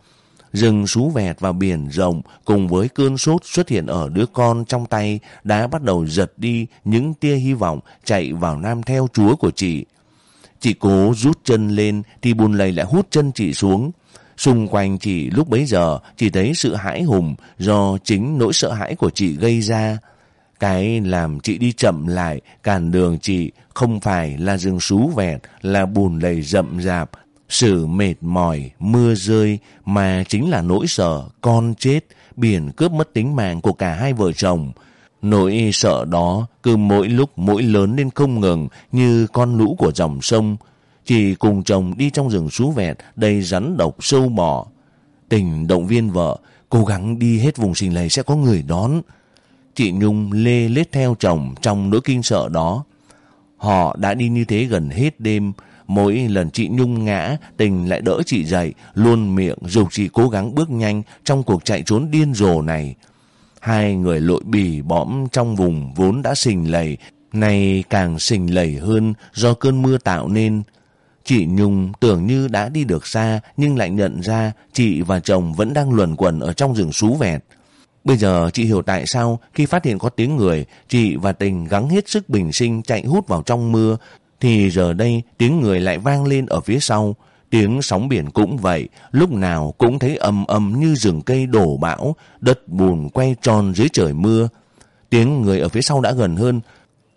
Rừng sú vẹt và biển rộng cùng với cơn sốt xuất hiện ở đứa con trong tay đã bắt đầu giật đi những tia hy vọng chạy vào nam theo chúa của chị. Chị cố rút chân lên thì bùn lầy lại hút chân chị xuống. Xung quanh chị lúc bấy giờ chỉ thấy sự hãi hùng do chính nỗi sợ hãi của chị gây ra. Cái làm chị đi chậm lại, cản đường chị không phải là rừng sú vẹt, là bùn lầy rậm rạp, sự mệt mỏi, mưa rơi mà chính là nỗi sợ con chết, biển cướp mất tính mạng của cả hai vợ chồng. Nỗi sợ đó cứ mỗi lúc mỗi lớn lên không ngừng như con lũ của dòng sông. Chị cùng chồng đi trong rừng sú vẹt đầy rắn độc sâu bọ. Tình động viên vợ, cố gắng đi hết vùng sinh lầy sẽ có người đón. Chị Nhung lê lết theo chồng trong nỗi kinh sợ đó. Họ đã đi như thế gần hết đêm. Mỗi lần chị Nhung ngã, tình lại đỡ chị dậy, luôn miệng dục chị cố gắng bước nhanh trong cuộc chạy trốn điên rồ này. Hai người lội bì bõm trong vùng vốn đã sình lầy, nay càng sình lầy hơn do cơn mưa tạo nên. Chị Nhung tưởng như đã đi được xa nhưng lại nhận ra chị và chồng vẫn đang luẩn quẩn ở trong rừng sú vẹt. Bây giờ chị hiểu tại sao khi phát hiện có tiếng người, chị và tình gắng hết sức bình sinh chạy hút vào trong mưa, thì giờ đây tiếng người lại vang lên ở phía sau. Tiếng sóng biển cũng vậy, lúc nào cũng thấy ầm ầm như rừng cây đổ bão, đất bùn quay tròn dưới trời mưa. Tiếng người ở phía sau đã gần hơn,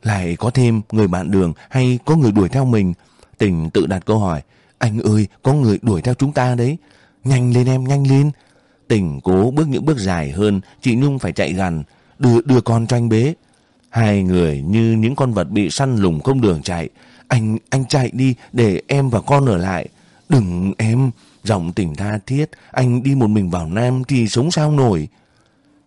lại có thêm người bạn đường hay có người đuổi theo mình. Tình tự đặt câu hỏi, anh ơi, có người đuổi theo chúng ta đấy. Nhanh lên em, nhanh lên. Tình cố bước những bước dài hơn, chị Nhung phải chạy gần, đưa, đưa con cho anh bế. Hai người như những con vật bị săn lùng không đường chạy. Anh, anh chạy đi để em và con ở lại. Đừng em, giọng tỉnh tha thiết, anh đi một mình vào Nam thì sống sao nổi.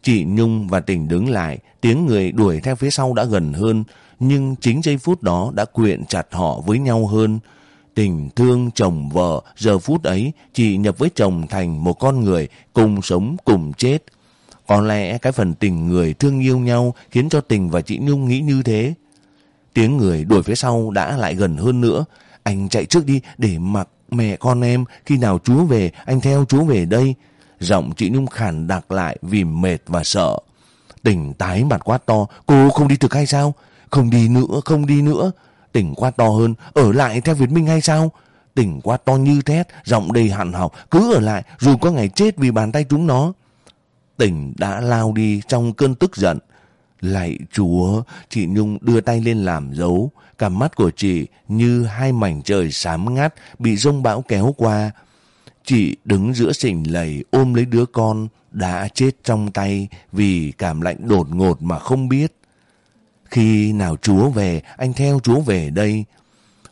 Chị Nhung và Tình đứng lại, tiếng người đuổi theo phía sau đã gần hơn, nhưng chính giây phút đó đã quyện chặt họ với nhau hơn. Tình thương chồng vợ giờ phút ấy chị nhập với chồng thành một con người cùng sống cùng chết. Có lẽ cái phần tình người thương yêu nhau khiến cho tình và chị Nhung nghĩ như thế. Tiếng người đuổi phía sau đã lại gần hơn nữa. Anh chạy trước đi để mặc mẹ con em. Khi nào chúa về, anh theo chúa về đây. Giọng chị Nhung khàn đặc lại vì mệt và sợ. tình tái mặt quát to. Cô không đi thực hay sao? Không đi nữa, không đi nữa. Tỉnh quá to hơn. Ở lại theo Việt Minh hay sao? Tỉnh quá to như thét, giọng đầy hạn học. Cứ ở lại, rồi có ngày chết vì bàn tay chúng nó. Tỉnh đã lao đi trong cơn tức giận. Lạy chúa, chị Nhung đưa tay lên làm dấu. Cả mắt của chị như hai mảnh trời xám ngắt bị rông bão kéo qua. Chị đứng giữa sỉnh lầy ôm lấy đứa con đã chết trong tay vì cảm lạnh đột ngột mà không biết. Khi nào chúa về, anh theo chúa về đây.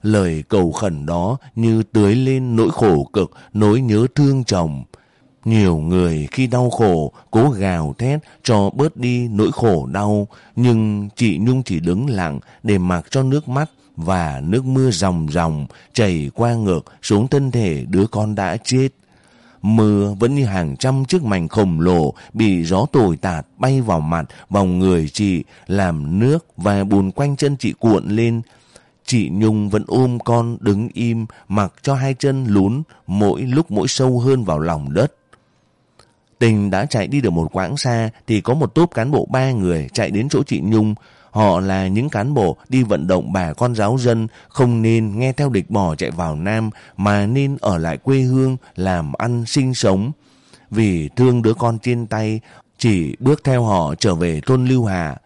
Lời cầu khẩn đó như tưới lên nỗi khổ cực, nỗi nhớ thương chồng. Nhiều người khi đau khổ cố gào thét cho bớt đi nỗi khổ đau, nhưng chị Nhung chỉ đứng lặng để mặc cho nước mắt và nước mưa ròng ròng chảy qua ngược xuống thân thể đứa con đã chết. Mưa vẫn như hàng trăm chiếc mảnh khổng lồ bị gió tồi tạt bay vào mặt, vào người chị, làm nước và bùn quanh chân chị cuộn lên. Chị Nhung vẫn ôm con đứng im, mặc cho hai chân lún, mỗi lúc mỗi sâu hơn vào lòng đất. Tình đã chạy đi được một quãng xa thì có một tốp cán bộ ba người chạy đến chỗ chị Nhung. Họ là những cán bộ đi vận động bà con giáo dân không nên nghe theo địch bỏ chạy vào Nam mà nên ở lại quê hương làm ăn sinh sống. Vì thương đứa con trên tay, chỉ bước theo họ trở về thôn Lưu Hà.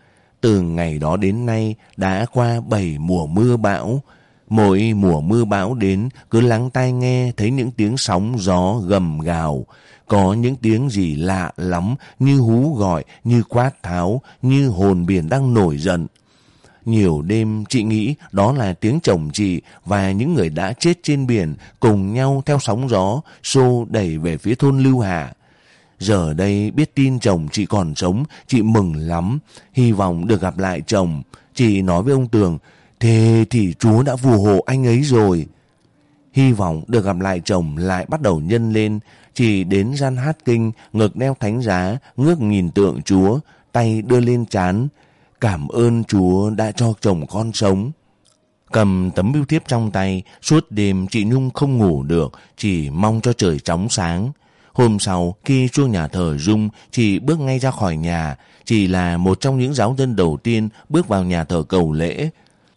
Từ ngày đó đến nay đã qua bảy mùa mưa bão. Mỗi mùa mưa bão đến cứ lắng tai nghe thấy những tiếng sóng gió gầm gào. Có những tiếng gì lạ lắm như hú gọi, như quát tháo, như hồn biển đang nổi giận. Nhiều đêm chị nghĩ đó là tiếng chồng chị và những người đã chết trên biển cùng nhau theo sóng gió xô đẩy về phía thôn Lưu Hà. Giờ đây biết tin chồng chị còn sống, chị mừng lắm, hy vọng được gặp lại chồng. Chị nói với ông Tường, thế thì Chúa đã phù hộ anh ấy rồi. Hy vọng được gặp lại chồng lại bắt đầu nhân lên, chỉ đến gian hát kinh, ngực đeo thánh giá, ngước nhìn tượng Chúa, tay đưa lên chán. Cảm ơn Chúa đã cho chồng con sống. Cầm tấm bưu thiếp trong tay, suốt đêm chị Nhung không ngủ được, chỉ mong cho trời chóng sáng. Hôm sau, khi chuông nhà thờ rung, chị bước ngay ra khỏi nhà. Chị là một trong những giáo dân đầu tiên bước vào nhà thờ cầu lễ.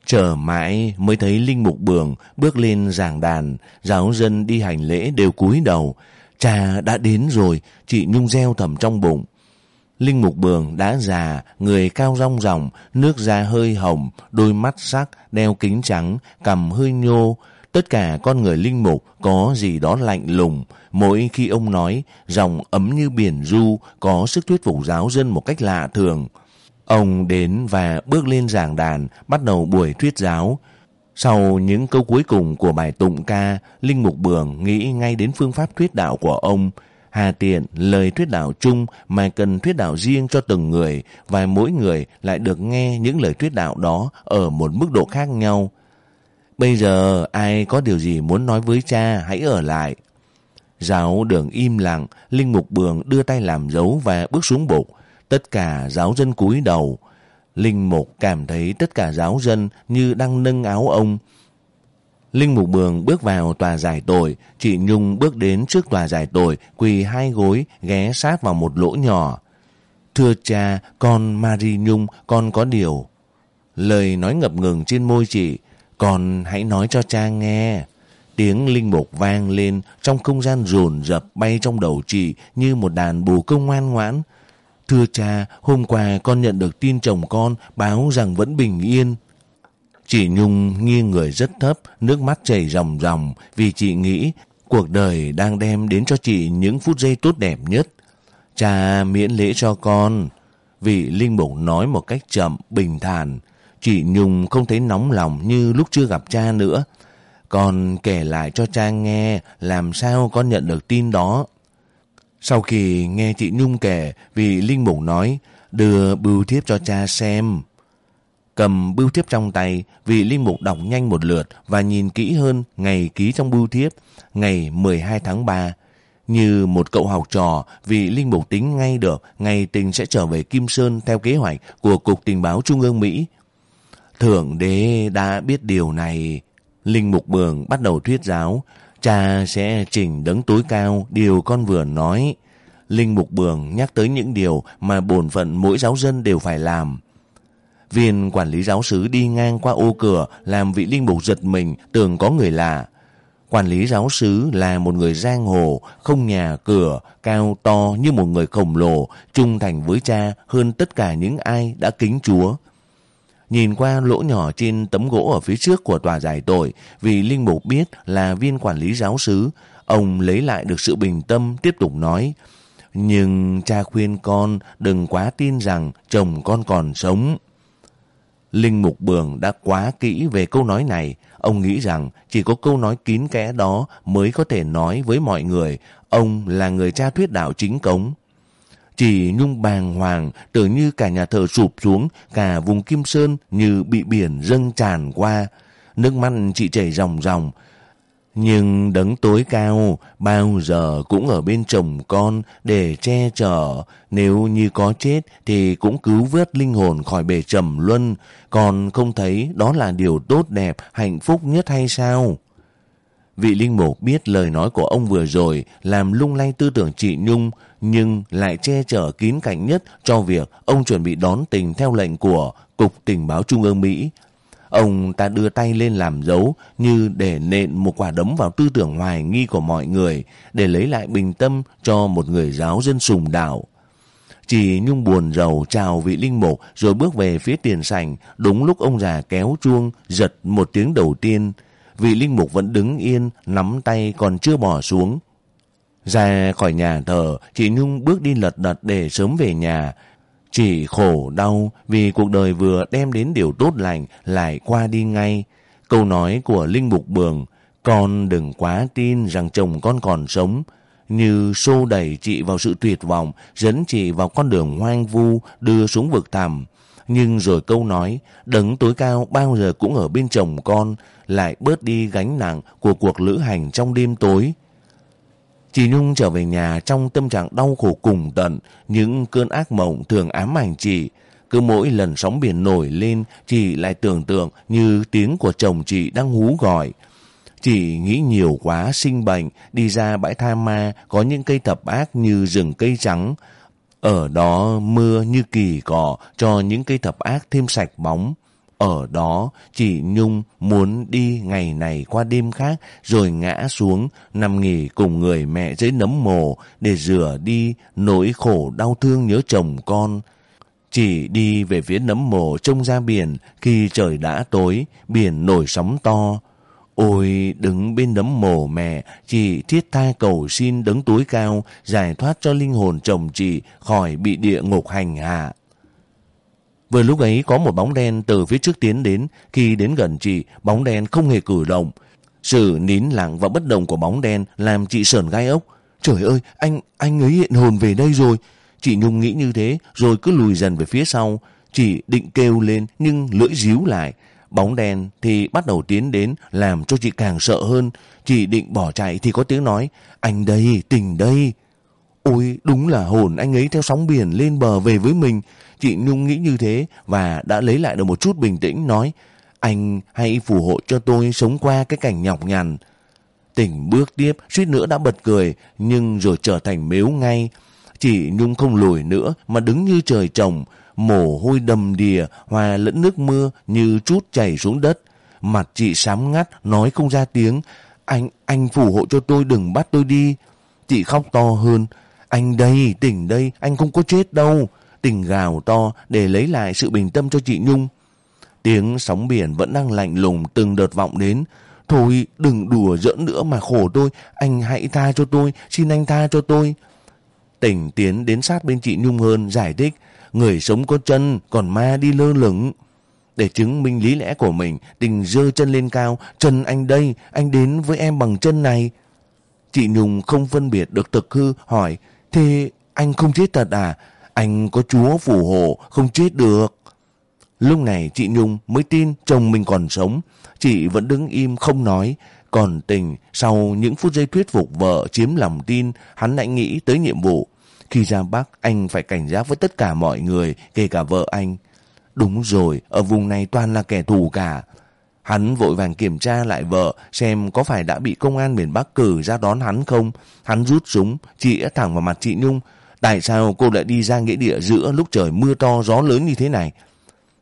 Chờ mãi mới thấy Linh Mục Bường bước lên giảng đàn, giáo dân đi hành lễ đều cúi đầu. Cha đã đến rồi, chị Nhung reo thầm trong bụng. Linh Mục Bường đã già, người cao rong ròng, nước da hơi hồng, đôi mắt sắc, đeo kính trắng, cằm hơi nhô. Tất cả con người Linh Mục có gì đó lạnh lùng. Mỗi khi ông nói, dòng ấm như biển du, có sức thuyết phục giáo dân một cách lạ thường. Ông đến và bước lên giảng đàn, bắt đầu buổi thuyết giáo. Sau những câu cuối cùng của bài tụng ca, Linh Mục Bường nghĩ ngay đến phương pháp thuyết đạo của ông. Hà tiện lời thuyết đạo chung mà cần thuyết đạo riêng cho từng người và mỗi người lại được nghe những lời thuyết đạo đó ở một mức độ khác nhau. Bây giờ ai có điều gì muốn nói với cha hãy ở lại. Giáo đường im lặng, Linh Mục Bường đưa tay làm dấu và bước xuống bục. Tất cả giáo dân cúi đầu. Linh Mục cảm thấy tất cả giáo dân như đang nâng áo ông. Linh Mục Bường bước vào tòa giải tội, chị Nhung bước đến trước tòa giải tội, quỳ hai gối, ghé sát vào một lỗ nhỏ. Thưa cha, con Marie Nhung, con có điều. Lời nói ngập ngừng trên môi chị, con hãy nói cho cha nghe. Tiếng linh mục vang lên trong không gian rồn rập bay trong đầu chị như một đàn bù công ngoan ngoãn. Thưa cha, hôm qua con nhận được tin chồng con báo rằng vẫn bình yên. Chị Nhung nghiêng người rất thấp, nước mắt chảy ròng ròng vì chị nghĩ cuộc đời đang đem đến cho chị những phút giây tốt đẹp nhất. Cha miễn lễ cho con. Vị Linh Bổng nói một cách chậm, bình thản. Chị Nhung không thấy nóng lòng như lúc chưa gặp cha nữa. Con kể lại cho cha nghe làm sao con nhận được tin đó. Sau khi nghe chị Nhung kể, vị Linh Mục nói, đưa bưu thiếp cho cha xem. Cầm bưu thiếp trong tay, vị Linh Mục đọc nhanh một lượt và nhìn kỹ hơn ngày ký trong bưu thiếp, ngày 12 tháng 3. Như một cậu học trò, vì Linh Mục tính ngay được ngày tình sẽ trở về Kim Sơn theo kế hoạch của Cục Tình báo Trung ương Mỹ. Thượng đế đã biết điều này. Linh Mục Bường bắt đầu thuyết giáo. Cha sẽ chỉnh đấng tối cao điều con vừa nói. Linh Mục Bường nhắc tới những điều mà bổn phận mỗi giáo dân đều phải làm. Viên quản lý giáo sứ đi ngang qua ô cửa làm vị Linh Mục giật mình tưởng có người lạ. Quản lý giáo sứ là một người giang hồ, không nhà cửa, cao to như một người khổng lồ, trung thành với cha hơn tất cả những ai đã kính Chúa. Nhìn qua lỗ nhỏ trên tấm gỗ ở phía trước của tòa giải tội, vì Linh Mục biết là viên quản lý giáo sứ, ông lấy lại được sự bình tâm tiếp tục nói. Nhưng cha khuyên con đừng quá tin rằng chồng con còn sống. Linh Mục Bường đã quá kỹ về câu nói này. Ông nghĩ rằng chỉ có câu nói kín kẽ đó mới có thể nói với mọi người ông là người cha thuyết đạo chính cống. Chỉ nhung bàng hoàng tưởng như cả nhà thờ sụp xuống, cả vùng Kim Sơn như bị biển dâng tràn qua. Nước mắt chị chảy ròng ròng, nhưng đấng tối cao bao giờ cũng ở bên chồng con để che chở. Nếu như có chết thì cũng cứu vớt linh hồn khỏi bể trầm luân. Còn không thấy đó là điều tốt đẹp, hạnh phúc nhất hay sao? Vị linh mục biết lời nói của ông vừa rồi làm lung lay tư tưởng chị Nhung, nhưng lại che chở kín cảnh nhất cho việc ông chuẩn bị đón tình theo lệnh của Cục Tình báo Trung ương Mỹ Ông ta đưa tay lên làm dấu như để nện một quả đấm vào tư tưởng hoài nghi của mọi người, để lấy lại bình tâm cho một người giáo dân sùng đạo. Chỉ Nhung buồn rầu chào vị linh mục rồi bước về phía tiền sảnh, đúng lúc ông già kéo chuông giật một tiếng đầu tiên. Vị linh mục vẫn đứng yên nắm tay còn chưa bỏ xuống. Ra khỏi nhà thờ, chị Nhung bước đi lật đật để sớm về nhà. Chỉ khổ đau vì cuộc đời vừa đem đến điều tốt lành lại qua đi ngay. Câu nói của Linh Mục Bường, con đừng quá tin rằng chồng con còn sống, như xô đẩy chị vào sự tuyệt vọng, dẫn chị vào con đường hoang vu, đưa xuống vực thẳm. Nhưng rồi câu nói, đấng tối cao bao giờ cũng ở bên chồng con, lại bớt đi gánh nặng của cuộc lữ hành trong đêm tối. Chị Nhung trở về nhà trong tâm trạng đau khổ cùng tận, những cơn ác mộng thường ám ảnh chị. Cứ mỗi lần sóng biển nổi lên, chị lại tưởng tượng như tiếng của chồng chị đang hú gọi. Chị nghĩ nhiều quá sinh bệnh, đi ra bãi tha ma có những cây thập ác như rừng cây trắng. Ở đó mưa như kỳ cỏ cho những cây thập ác thêm sạch bóng. Ở đó, chị Nhung muốn đi ngày này qua đêm khác rồi ngã xuống, nằm nghỉ cùng người mẹ dưới nấm mồ để rửa đi nỗi khổ đau thương nhớ chồng con. Chị đi về phía nấm mồ trông ra biển khi trời đã tối, biển nổi sóng to. Ôi đứng bên đấm mồ mẹ, chị thiết tha cầu xin đấng tối cao giải thoát cho linh hồn chồng chị khỏi bị địa ngục hành hạ. Vừa lúc ấy có một bóng đen từ phía trước tiến đến, khi đến gần chị, bóng đen không hề cử động. Sự nín lặng và bất động của bóng đen làm chị sờn gai ốc. Trời ơi, anh anh ấy hiện hồn về đây rồi. Chị Nhung nghĩ như thế, rồi cứ lùi dần về phía sau. Chị định kêu lên nhưng lưỡi díu lại. Bóng đen thì bắt đầu tiến đến làm cho chị càng sợ hơn. Chị định bỏ chạy thì có tiếng nói, anh đây, tỉnh đây. Ôi, đúng là hồn anh ấy theo sóng biển lên bờ về với mình. Chị Nhung nghĩ như thế và đã lấy lại được một chút bình tĩnh nói Anh hãy phù hộ cho tôi sống qua cái cảnh nhọc nhằn. Tỉnh bước tiếp suýt nữa đã bật cười nhưng rồi trở thành mếu ngay. Chị Nhung không lùi nữa mà đứng như trời trồng mồ hôi đầm đìa hòa lẫn nước mưa như chút chảy xuống đất. Mặt chị sám ngắt nói không ra tiếng. Anh, anh phù hộ cho tôi đừng bắt tôi đi. Chị khóc to hơn. Anh đây, tỉnh đây, anh không có chết đâu tỉnh gào to để lấy lại sự bình tâm cho chị Nhung. Tiếng sóng biển vẫn đang lạnh lùng từng đợt vọng đến. Thôi đừng đùa giỡn nữa mà khổ tôi, anh hãy tha cho tôi, xin anh tha cho tôi. Tỉnh tiến đến sát bên chị Nhung hơn giải thích, người sống có chân, còn ma đi lơ lửng. Để chứng minh lý lẽ của mình, tình dơ chân lên cao, chân anh đây, anh đến với em bằng chân này. Chị Nhung không phân biệt được thực hư, hỏi, thế anh không chết thật à? Anh có chúa phù hộ, không chết được. Lúc này chị Nhung mới tin chồng mình còn sống. Chị vẫn đứng im không nói. Còn tình, sau những phút giây thuyết phục vợ chiếm lòng tin, hắn lại nghĩ tới nhiệm vụ. Khi ra Bắc, anh phải cảnh giác với tất cả mọi người, kể cả vợ anh. Đúng rồi, ở vùng này toàn là kẻ thù cả. Hắn vội vàng kiểm tra lại vợ xem có phải đã bị công an miền Bắc cử ra đón hắn không. Hắn rút súng, chĩa thẳng vào mặt chị Nhung. Tại sao cô lại đi ra nghĩa địa giữa lúc trời mưa to gió lớn như thế này?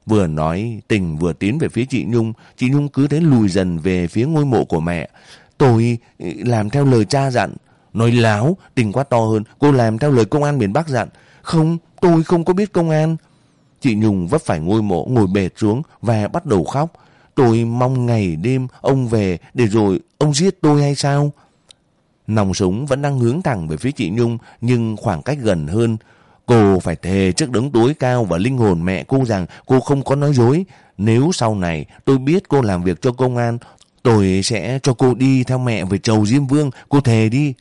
Vừa nói, tình vừa tiến về phía chị Nhung, chị Nhung cứ thế lùi dần về phía ngôi mộ của mẹ. Tôi eh, làm theo lời cha dặn. Nói láo, tình quá to hơn, cô làm theo lời công an miền Bắc dặn. Không, tôi không có biết công an. Chị Nhung vấp phải ngôi mộ ngồi bệt xuống và bắt đầu khóc. Tôi mong ngày đêm ông về để rồi ông giết tôi hay sao? Nòng súng vẫn đang hướng thẳng về phía chị Nhung nhưng khoảng cách gần hơn. Cô phải thề trước đấng tối cao và linh hồn mẹ cô rằng cô không có nói dối. Nếu sau này tôi biết cô làm việc cho công an, tôi sẽ cho cô đi theo mẹ về chầu Diêm Vương. Cô thề đi.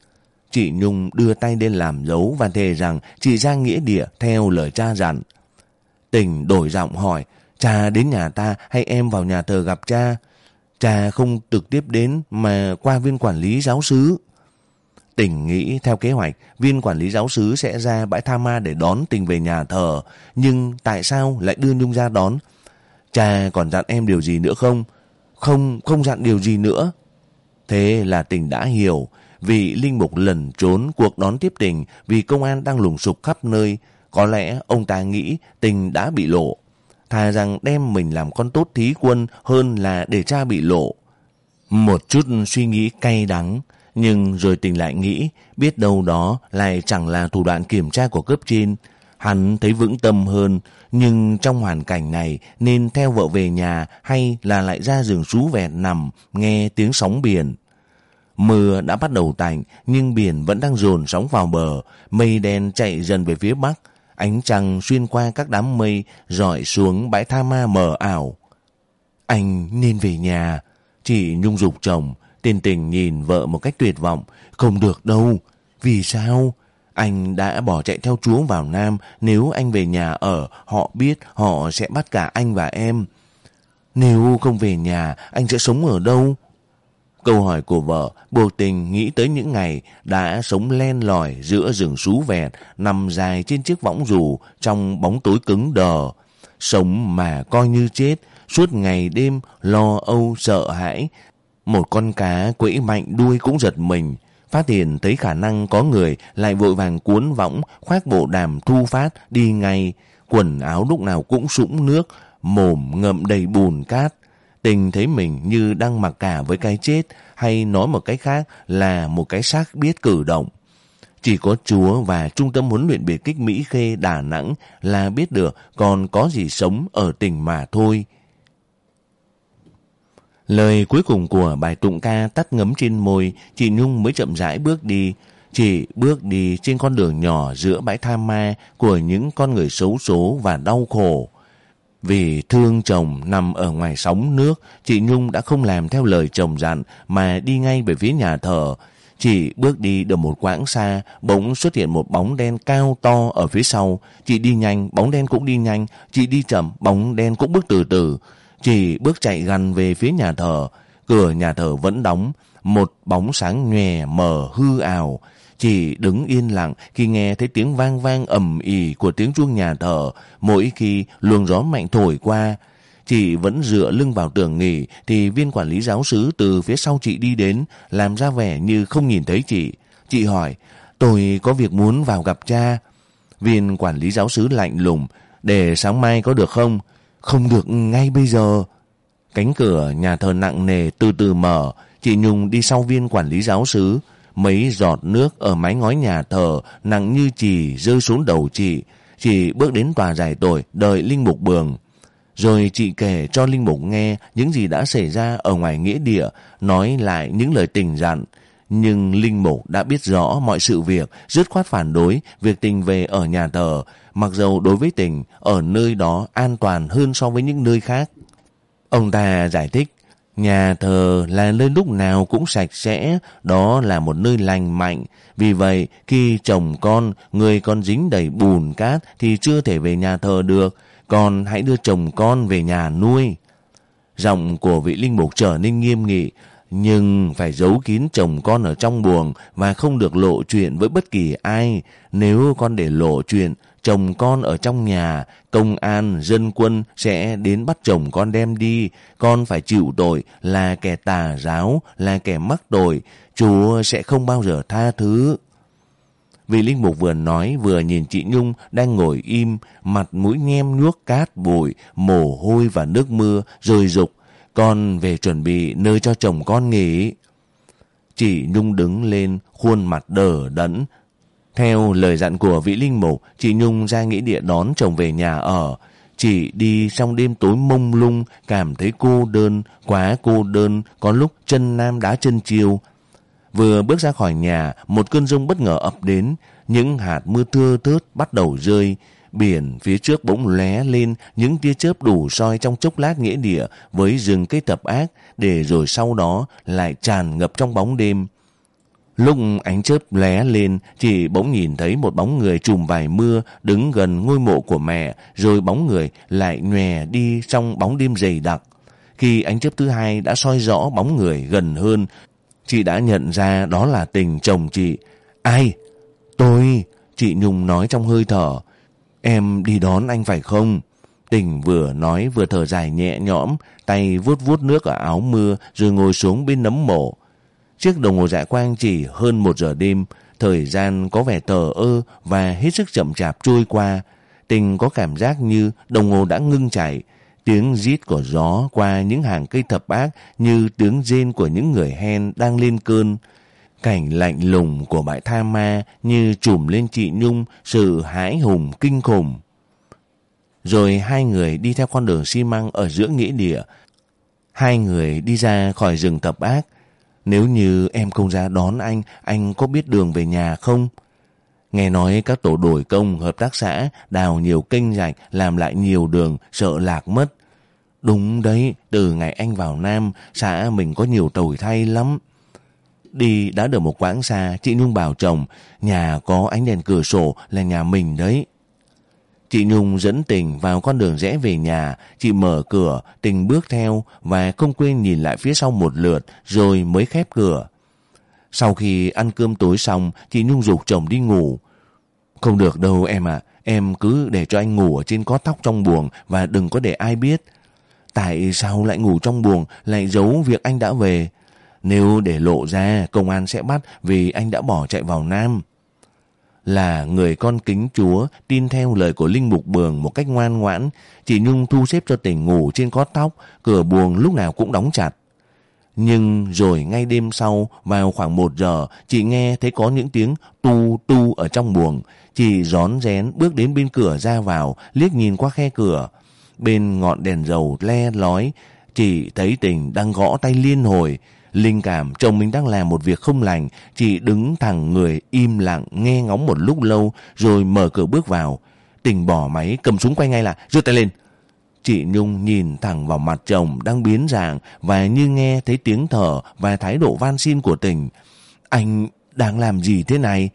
Chị Nhung đưa tay lên làm dấu và thề rằng chị ra nghĩa địa theo lời cha dặn. Tình đổi giọng hỏi, cha đến nhà ta hay em vào nhà thờ gặp cha? Cha không trực tiếp đến mà qua viên quản lý giáo sứ. Tình nghĩ theo kế hoạch, viên quản lý giáo sứ sẽ ra bãi tha ma để đón tình về nhà thờ. Nhưng tại sao lại đưa Nhung ra đón? Cha còn dặn em điều gì nữa không? Không, không dặn điều gì nữa. Thế là tình đã hiểu. Vì Linh Mục lần trốn cuộc đón tiếp tình vì công an đang lùng sục khắp nơi. Có lẽ ông ta nghĩ tình đã bị lộ. Thà rằng đem mình làm con tốt thí quân hơn là để cha bị lộ. Một chút suy nghĩ cay đắng, nhưng rồi tình lại nghĩ biết đâu đó lại chẳng là thủ đoạn kiểm tra của cấp trên. Hắn thấy vững tâm hơn, nhưng trong hoàn cảnh này nên theo vợ về nhà hay là lại ra giường sú vẹt nằm nghe tiếng sóng biển. Mưa đã bắt đầu tạnh nhưng biển vẫn đang dồn sóng vào bờ, mây đen chạy dần về phía bắc, ánh trăng xuyên qua các đám mây rọi xuống bãi tha ma mờ ảo. Anh nên về nhà, chị Nhung dục chồng, tiền tình nhìn vợ một cách tuyệt vọng, không được đâu. Vì sao? Anh đã bỏ chạy theo chúa vào Nam, nếu anh về nhà ở, họ biết họ sẽ bắt cả anh và em. Nếu không về nhà, anh sẽ sống ở đâu? Câu hỏi của vợ buộc tình nghĩ tới những ngày đã sống len lỏi giữa rừng sú vẹt, nằm dài trên chiếc võng dù trong bóng tối cứng đờ. Sống mà coi như chết, suốt ngày đêm lo âu sợ hãi. Một con cá quẫy mạnh đuôi cũng giật mình. Phát hiện thấy khả năng có người lại vội vàng cuốn võng, khoác bộ đàm thu phát đi ngay. Quần áo lúc nào cũng sũng nước, mồm ngậm đầy bùn cát. Tình thấy mình như đang mặc cả với cái chết hay nói một cách khác là một cái xác biết cử động. Chỉ có Chúa và Trung tâm huấn luyện biệt kích Mỹ Khê Đà Nẵng là biết được còn có gì sống ở tỉnh mà thôi. Lời cuối cùng của bài tụng ca tắt ngấm trên môi, chị Nhung mới chậm rãi bước đi. Chị bước đi trên con đường nhỏ giữa bãi tha ma của những con người xấu số và đau khổ. Vì thương chồng nằm ở ngoài sóng nước, chị Nhung đã không làm theo lời chồng dặn mà đi ngay về phía nhà thờ. Chị bước đi được một quãng xa, bỗng xuất hiện một bóng đen cao to ở phía sau. Chị đi nhanh, bóng đen cũng đi nhanh. Chị đi chậm, bóng đen cũng bước từ từ. Chị bước chạy gần về phía nhà thờ. Cửa nhà thờ vẫn đóng. Một bóng sáng nhòe mờ hư ảo. Chị đứng yên lặng khi nghe thấy tiếng vang vang ầm ỉ của tiếng chuông nhà thờ mỗi khi luồng gió mạnh thổi qua. Chị vẫn dựa lưng vào tường nghỉ thì viên quản lý giáo sứ từ phía sau chị đi đến làm ra vẻ như không nhìn thấy chị. Chị hỏi, tôi có việc muốn vào gặp cha. Viên quản lý giáo sứ lạnh lùng, để sáng mai có được không? Không được ngay bây giờ. Cánh cửa nhà thờ nặng nề từ từ mở, chị Nhung đi sau viên quản lý giáo sứ. Mấy giọt nước ở mái ngói nhà thờ nặng như chì rơi xuống đầu chị. Chị bước đến tòa giải tội đợi Linh Mục Bường. Rồi chị kể cho Linh Mục nghe những gì đã xảy ra ở ngoài nghĩa địa, nói lại những lời tình dặn. Nhưng Linh Mục đã biết rõ mọi sự việc, dứt khoát phản đối việc tình về ở nhà thờ, mặc dầu đối với tình, ở nơi đó an toàn hơn so với những nơi khác. Ông ta giải thích, Nhà thờ là nơi lúc nào cũng sạch sẽ, đó là một nơi lành mạnh. Vì vậy, khi chồng con, người con dính đầy bùn cát thì chưa thể về nhà thờ được, còn hãy đưa chồng con về nhà nuôi. Giọng của vị linh mục trở nên nghiêm nghị, Nhưng phải giấu kín chồng con ở trong buồng và không được lộ chuyện với bất kỳ ai. Nếu con để lộ chuyện, chồng con ở trong nhà, công an, dân quân sẽ đến bắt chồng con đem đi. Con phải chịu tội là kẻ tà giáo, là kẻ mắc tội. Chúa sẽ không bao giờ tha thứ. Vị linh mục vừa nói vừa nhìn chị Nhung đang ngồi im, mặt mũi nhem nước cát bụi, mồ hôi và nước mưa, rơi rục. con về chuẩn bị nơi cho chồng con nghỉ. Chị Nhung đứng lên, khuôn mặt đờ đẫn. Theo lời dặn của vị linh mục, chị Nhung ra nghĩa địa đón chồng về nhà ở. Chị đi trong đêm tối mông lung, cảm thấy cô đơn, quá cô đơn, có lúc chân nam đá chân chiêu. Vừa bước ra khỏi nhà, một cơn rông bất ngờ ập đến, những hạt mưa thưa thớt bắt đầu rơi. Biển phía trước bỗng lóe lên những tia chớp đủ soi trong chốc lát nghĩa địa với rừng cây tập ác để rồi sau đó lại tràn ngập trong bóng đêm. Lúc ánh chớp lé lên, chị bỗng nhìn thấy một bóng người trùm vài mưa đứng gần ngôi mộ của mẹ, rồi bóng người lại nhòe đi trong bóng đêm dày đặc. Khi ánh chớp thứ hai đã soi rõ bóng người gần hơn, chị đã nhận ra đó là tình chồng chị. Ai? Tôi, chị Nhung nói trong hơi thở. Em đi đón anh phải không? Tình vừa nói vừa thở dài nhẹ nhõm, tay vuốt vuốt nước ở áo mưa rồi ngồi xuống bên nấm mộ. Chiếc đồng hồ dạ quang chỉ hơn một giờ đêm, thời gian có vẻ tờ ơ và hết sức chậm chạp trôi qua. Tình có cảm giác như đồng hồ đã ngưng chảy, tiếng rít của gió qua những hàng cây thập ác như tiếng rên của những người hen đang lên cơn. Cảnh lạnh lùng của bãi tha ma như trùm lên chị Nhung sự hãi hùng kinh khủng. Rồi hai người đi theo con đường xi măng ở giữa nghĩa địa. Hai người đi ra khỏi rừng thập ác. Nếu như em không ra đón anh, anh có biết đường về nhà không? Nghe nói các tổ đổi công, hợp tác xã đào nhiều kênh rạch, làm lại nhiều đường, sợ lạc mất. Đúng đấy, từ ngày anh vào Nam, xã mình có nhiều tồi thay lắm. Đi đã được một quãng xa, chị Nhung bảo chồng, nhà có ánh đèn cửa sổ là nhà mình đấy. Chị Nhung dẫn Tình vào con đường rẽ về nhà, chị mở cửa, Tình bước theo và không quên nhìn lại phía sau một lượt rồi mới khép cửa. Sau khi ăn cơm tối xong, chị Nhung dục chồng đi ngủ. Không được đâu em ạ, em cứ để cho anh ngủ ở trên có tóc trong buồng và đừng có để ai biết. Tại sao lại ngủ trong buồng, lại giấu việc anh đã về? Nếu để lộ ra, công an sẽ bắt vì anh đã bỏ chạy vào Nam. Là người con kính chúa, tin theo lời của Linh Mục Bường một cách ngoan ngoãn, chị Nhung thu xếp cho tỉnh ngủ trên cót tóc, cửa buồng lúc nào cũng đóng chặt. Nhưng rồi ngay đêm sau, vào khoảng một giờ, chị nghe thấy có những tiếng tu tu ở trong buồng. Chị rón rén bước đến bên cửa ra vào, liếc nhìn qua khe cửa. Bên ngọn đèn dầu le lói, chị thấy tình đang gõ tay liên hồi. Linh cảm chồng mình đang làm một việc không lành, chị đứng thẳng người im lặng nghe ngóng một lúc lâu rồi mở cửa bước vào. Tình bỏ máy cầm súng quay ngay là giơ tay lên. Chị Nhung nhìn thẳng vào mặt chồng đang biến dạng và như nghe thấy tiếng thở và thái độ van xin của tình. Anh đang làm gì thế này?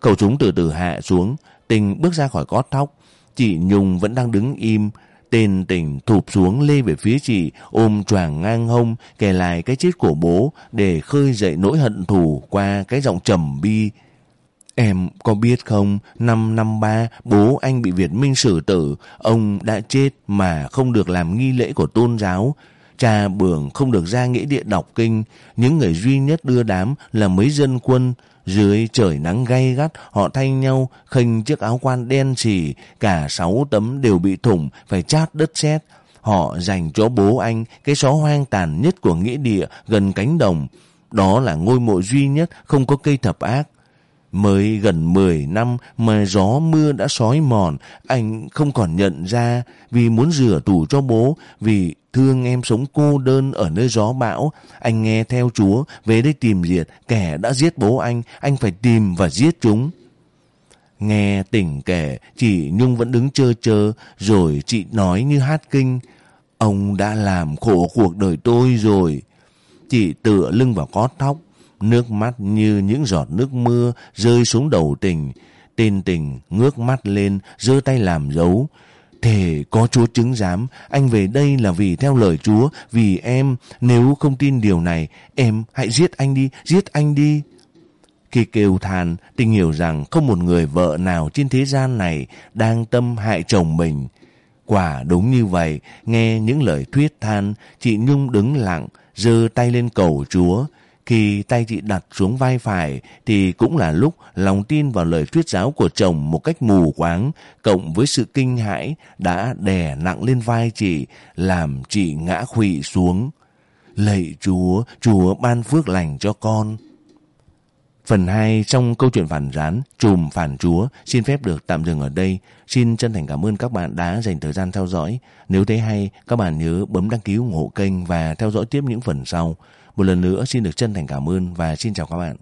Khẩu súng từ từ hạ xuống, tình bước ra khỏi cót thóc. Chị Nhung vẫn đang đứng im, Tên tỉnh thụp xuống lê về phía chị, ôm choàng ngang hông, kể lại cái chết của bố để khơi dậy nỗi hận thù qua cái giọng trầm bi. Em có biết không, năm năm ba, bố anh bị Việt Minh xử tử, ông đã chết mà không được làm nghi lễ của tôn giáo. Cha bường không được ra nghĩa địa đọc kinh, những người duy nhất đưa đám là mấy dân quân, dưới trời nắng gay gắt, họ thay nhau khênh chiếc áo quan đen xì, cả sáu tấm đều bị thủng, phải chát đất sét. Họ dành cho bố anh cái xó hoang tàn nhất của nghĩa địa gần cánh đồng. Đó là ngôi mộ duy nhất không có cây thập ác. Mới gần 10 năm mà gió mưa đã sói mòn, anh không còn nhận ra vì muốn rửa tủ cho bố, vì thương em sống cô đơn ở nơi gió bão. Anh nghe theo Chúa về đây tìm diệt kẻ đã giết bố anh, anh phải tìm và giết chúng. Nghe tỉnh kể, chị Nhung vẫn đứng chơ chơ, rồi chị nói như hát kinh. Ông đã làm khổ cuộc đời tôi rồi. Chị tựa lưng vào có tóc, nước mắt như những giọt nước mưa rơi xuống đầu tình. Tên tình ngước mắt lên, giơ tay làm dấu. Thề có Chúa chứng giám, anh về đây là vì theo lời Chúa, vì em, nếu không tin điều này, em hãy giết anh đi, giết anh đi. Khi kêu than, tình hiểu rằng không một người vợ nào trên thế gian này đang tâm hại chồng mình. Quả đúng như vậy, nghe những lời thuyết than, chị Nhung đứng lặng, giơ tay lên cầu Chúa. Khi tay chị đặt xuống vai phải thì cũng là lúc lòng tin vào lời thuyết giáo của chồng một cách mù quáng cộng với sự kinh hãi đã đè nặng lên vai chị làm chị ngã khuỵu xuống. Lạy Chúa, Chúa ban phước lành cho con. Phần 2 trong câu chuyện phản gián Trùm phản chúa xin phép được tạm dừng ở đây. Xin chân thành cảm ơn các bạn đã dành thời gian theo dõi. Nếu thấy hay, các bạn nhớ bấm đăng ký ủng hộ kênh và theo dõi tiếp những phần sau. Một lần nữa xin được chân thành cảm ơn và xin chào các bạn.